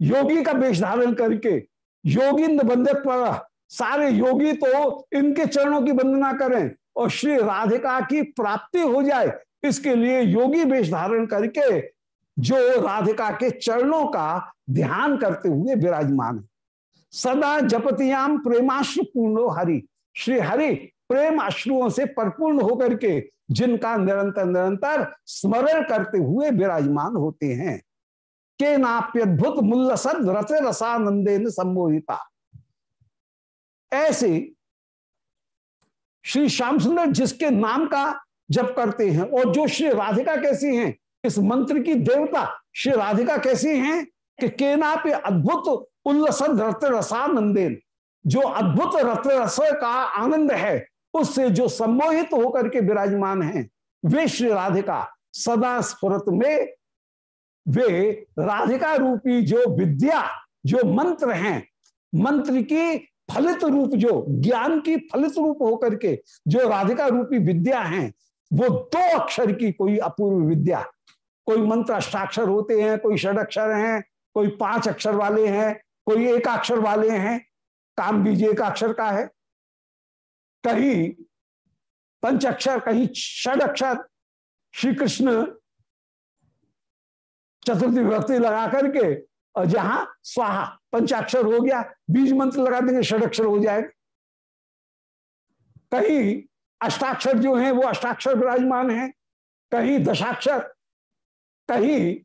योगी का वेश धारण करके, योगी बंदे पर सारे योगी तो इनके चरणों की वंदना करें और श्री राधिका की प्राप्ति हो जाए, इसके लिए योगी वेश धारण करके जो राधिका के चरणों का ध्यान करते हुए विराजमान है। सदा जपतियाम प्रेमाश्रु पूर्ण हरि। श्री हरि प्रेम अश्रुओं से परिपूर्ण होकर के जिनका निरंतर निरंतर स्मरण करते हुए विराजमान होते हैं। के नाप्यद्भुत मुल्लसद रथ रसानंदे ने संबोधिता। ऐसे श्री श्याम सुंदर जिसके नाम का जप करते हैं और जो श्री राधिका कैसी हैं, इस मंत्र की देवता श्री राधिका कैसी हैं कि केना पे अद्भुत उल्लसन रत रसानंदेन, जो अद्भुत रत रस का आनंद है उससे जो सम्मोहित होकर के विराजमान हैं, वे श्री राधिका सदा स्फुरत में, वे राधिका रूपी जो विद्या, जो मंत्र हैं, मंत्र की फलित रूप, जो ज्ञान की फलित रूप होकर के जो राधिका रूपी विद्या हैं, वो दो अक्षर की कोई अपूर्व विद्या। कोई मंत्र अष्टाक्षर होते हैं, कोई षड अक्षर हैं, कोई पाँच अक्षर वाले हैं, कोई एक अक्षर वाले हैं। काम बीज एक अक्षर का है। कहीं पंच अक्षर कहीं षड अक्षर श्री कृष्ण चतुर्थी विभक्ति लगा करके, और जहाँ स्वाहा, पंचाक्षर हो गया, बीज मंत्र लगा देंगे, षडाक्षर हो जाएगा। कहीं अष्टाक्षर जो है, वो अष्टाक्षर विराजमान है। कहीं दशाक्षर, कहीं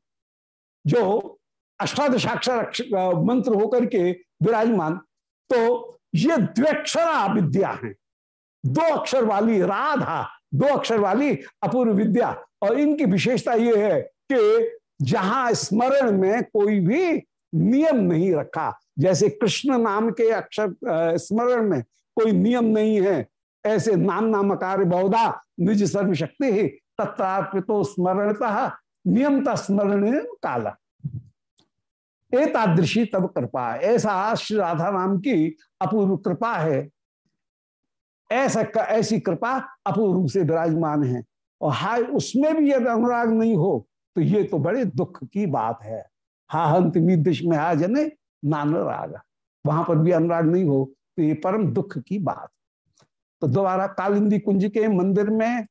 जो अष्टादशाक्षर मंत्र होकर के विराजमान। तो ये द्व्यक्षरा विद्या है। दो अक्षर वाली राधा, दो अक्षर वाली अपूर्व विद्या। और इनकी विशेषता ये है कि जहाँ स्मरण में कोई भी नियम नहीं रखा, जैसे कृष्ण नाम के अक्षर स्मरण में कोई नियम नहीं है, ऐसे नाम नामकार बहुधा निज सर्वशक्ति ही तत्रार्पितो स्मरणतः नियमता स्मरण काला। एतादृशी तब कृपा ऐसा श्री राधा नाम की अपूर्व कृपा है। ऐसा ऐसी कृपा अपूर्व रूप से विराजमान है। और हाय, उसमें भी यदि अनुराग नहीं हो तो ये तो बड़े दुख की बात है। हा हंत मीदृश में आ जने, नान राग। वहाँ पर भी अनुराग नहीं हो तो ये परम दुख की बात। तो दोबारा कालिंदी कुंज के मंदिर में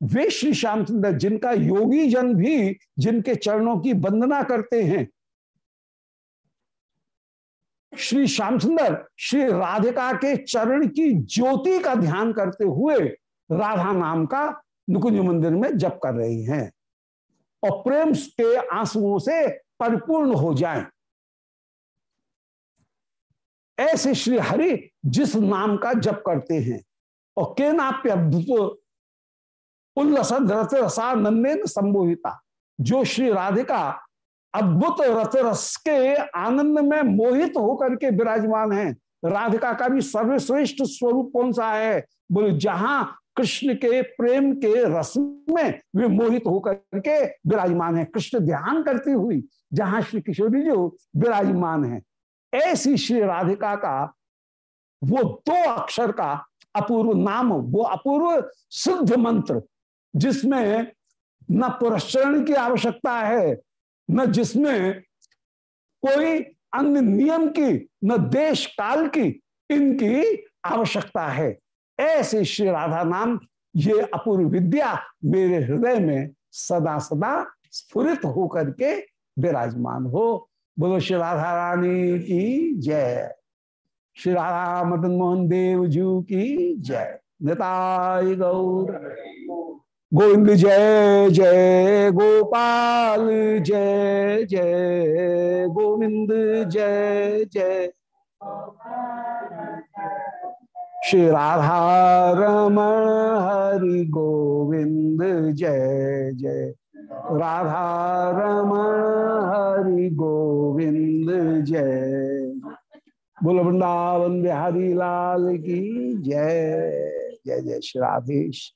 वे श्री श्याम सुंदर जिनका योगी जन भी जिनके चरणों की वंदना करते हैं श्री श्याम सुंदर, श्री राधिका के चरण की ज्योति का ध्यान करते हुए राधा नाम का नुकुंज मंदिर में जप कर रही हैं। और प्रेम के आंसुओं से परिपूर्ण हो जाएँ। ऐसे श्री हरि जिस नाम का जप करते हैं, और के नाप्यद्भुत उल्लसन रथ रसानंदे संबोहिता जो श्री राधिका अद्भुत रथ रस के आनंद में मोहित होकर के विराजमान हैं। राधिका का भी सर्वश्रेष्ठ स्वरूप कौन सा है? बोले, जहाँ कृष्ण के प्रेम के रस में वे मोहित होकर के विराजमान है। कृष्ण ध्यान करती हुई, जहाँ श्री किशोरी जो विराजमान है। ऐसी श्री राधिका का वो दो अक्षर का अपूर्व नाम, वो अपूर्व सिद्ध मंत्र, जिसमें न पुरस्चरण की आवश्यकता है न जिसमें कोई अन्य नियम की, न देश काल की इनकी आवश्यकता है। ऐसे श्री राधा नाम, ये अपूर्व विद्या मेरे हृदय में सदा सदा स्फुरित होकर के विराजमान हो। बोलो श्री राधा रानी की जय। श्री राधा मदन मोहन देव जू की जय। निताय गौर। गोविंद जय जय गोपाल, जय जय गोविंद, जय जय। श्री राधा हरि गोविंद, जय जय। राधा हरि गोविंद, जय। बोल वृंदावन बिहारी लाल की जय जय जय। श्री राधेश।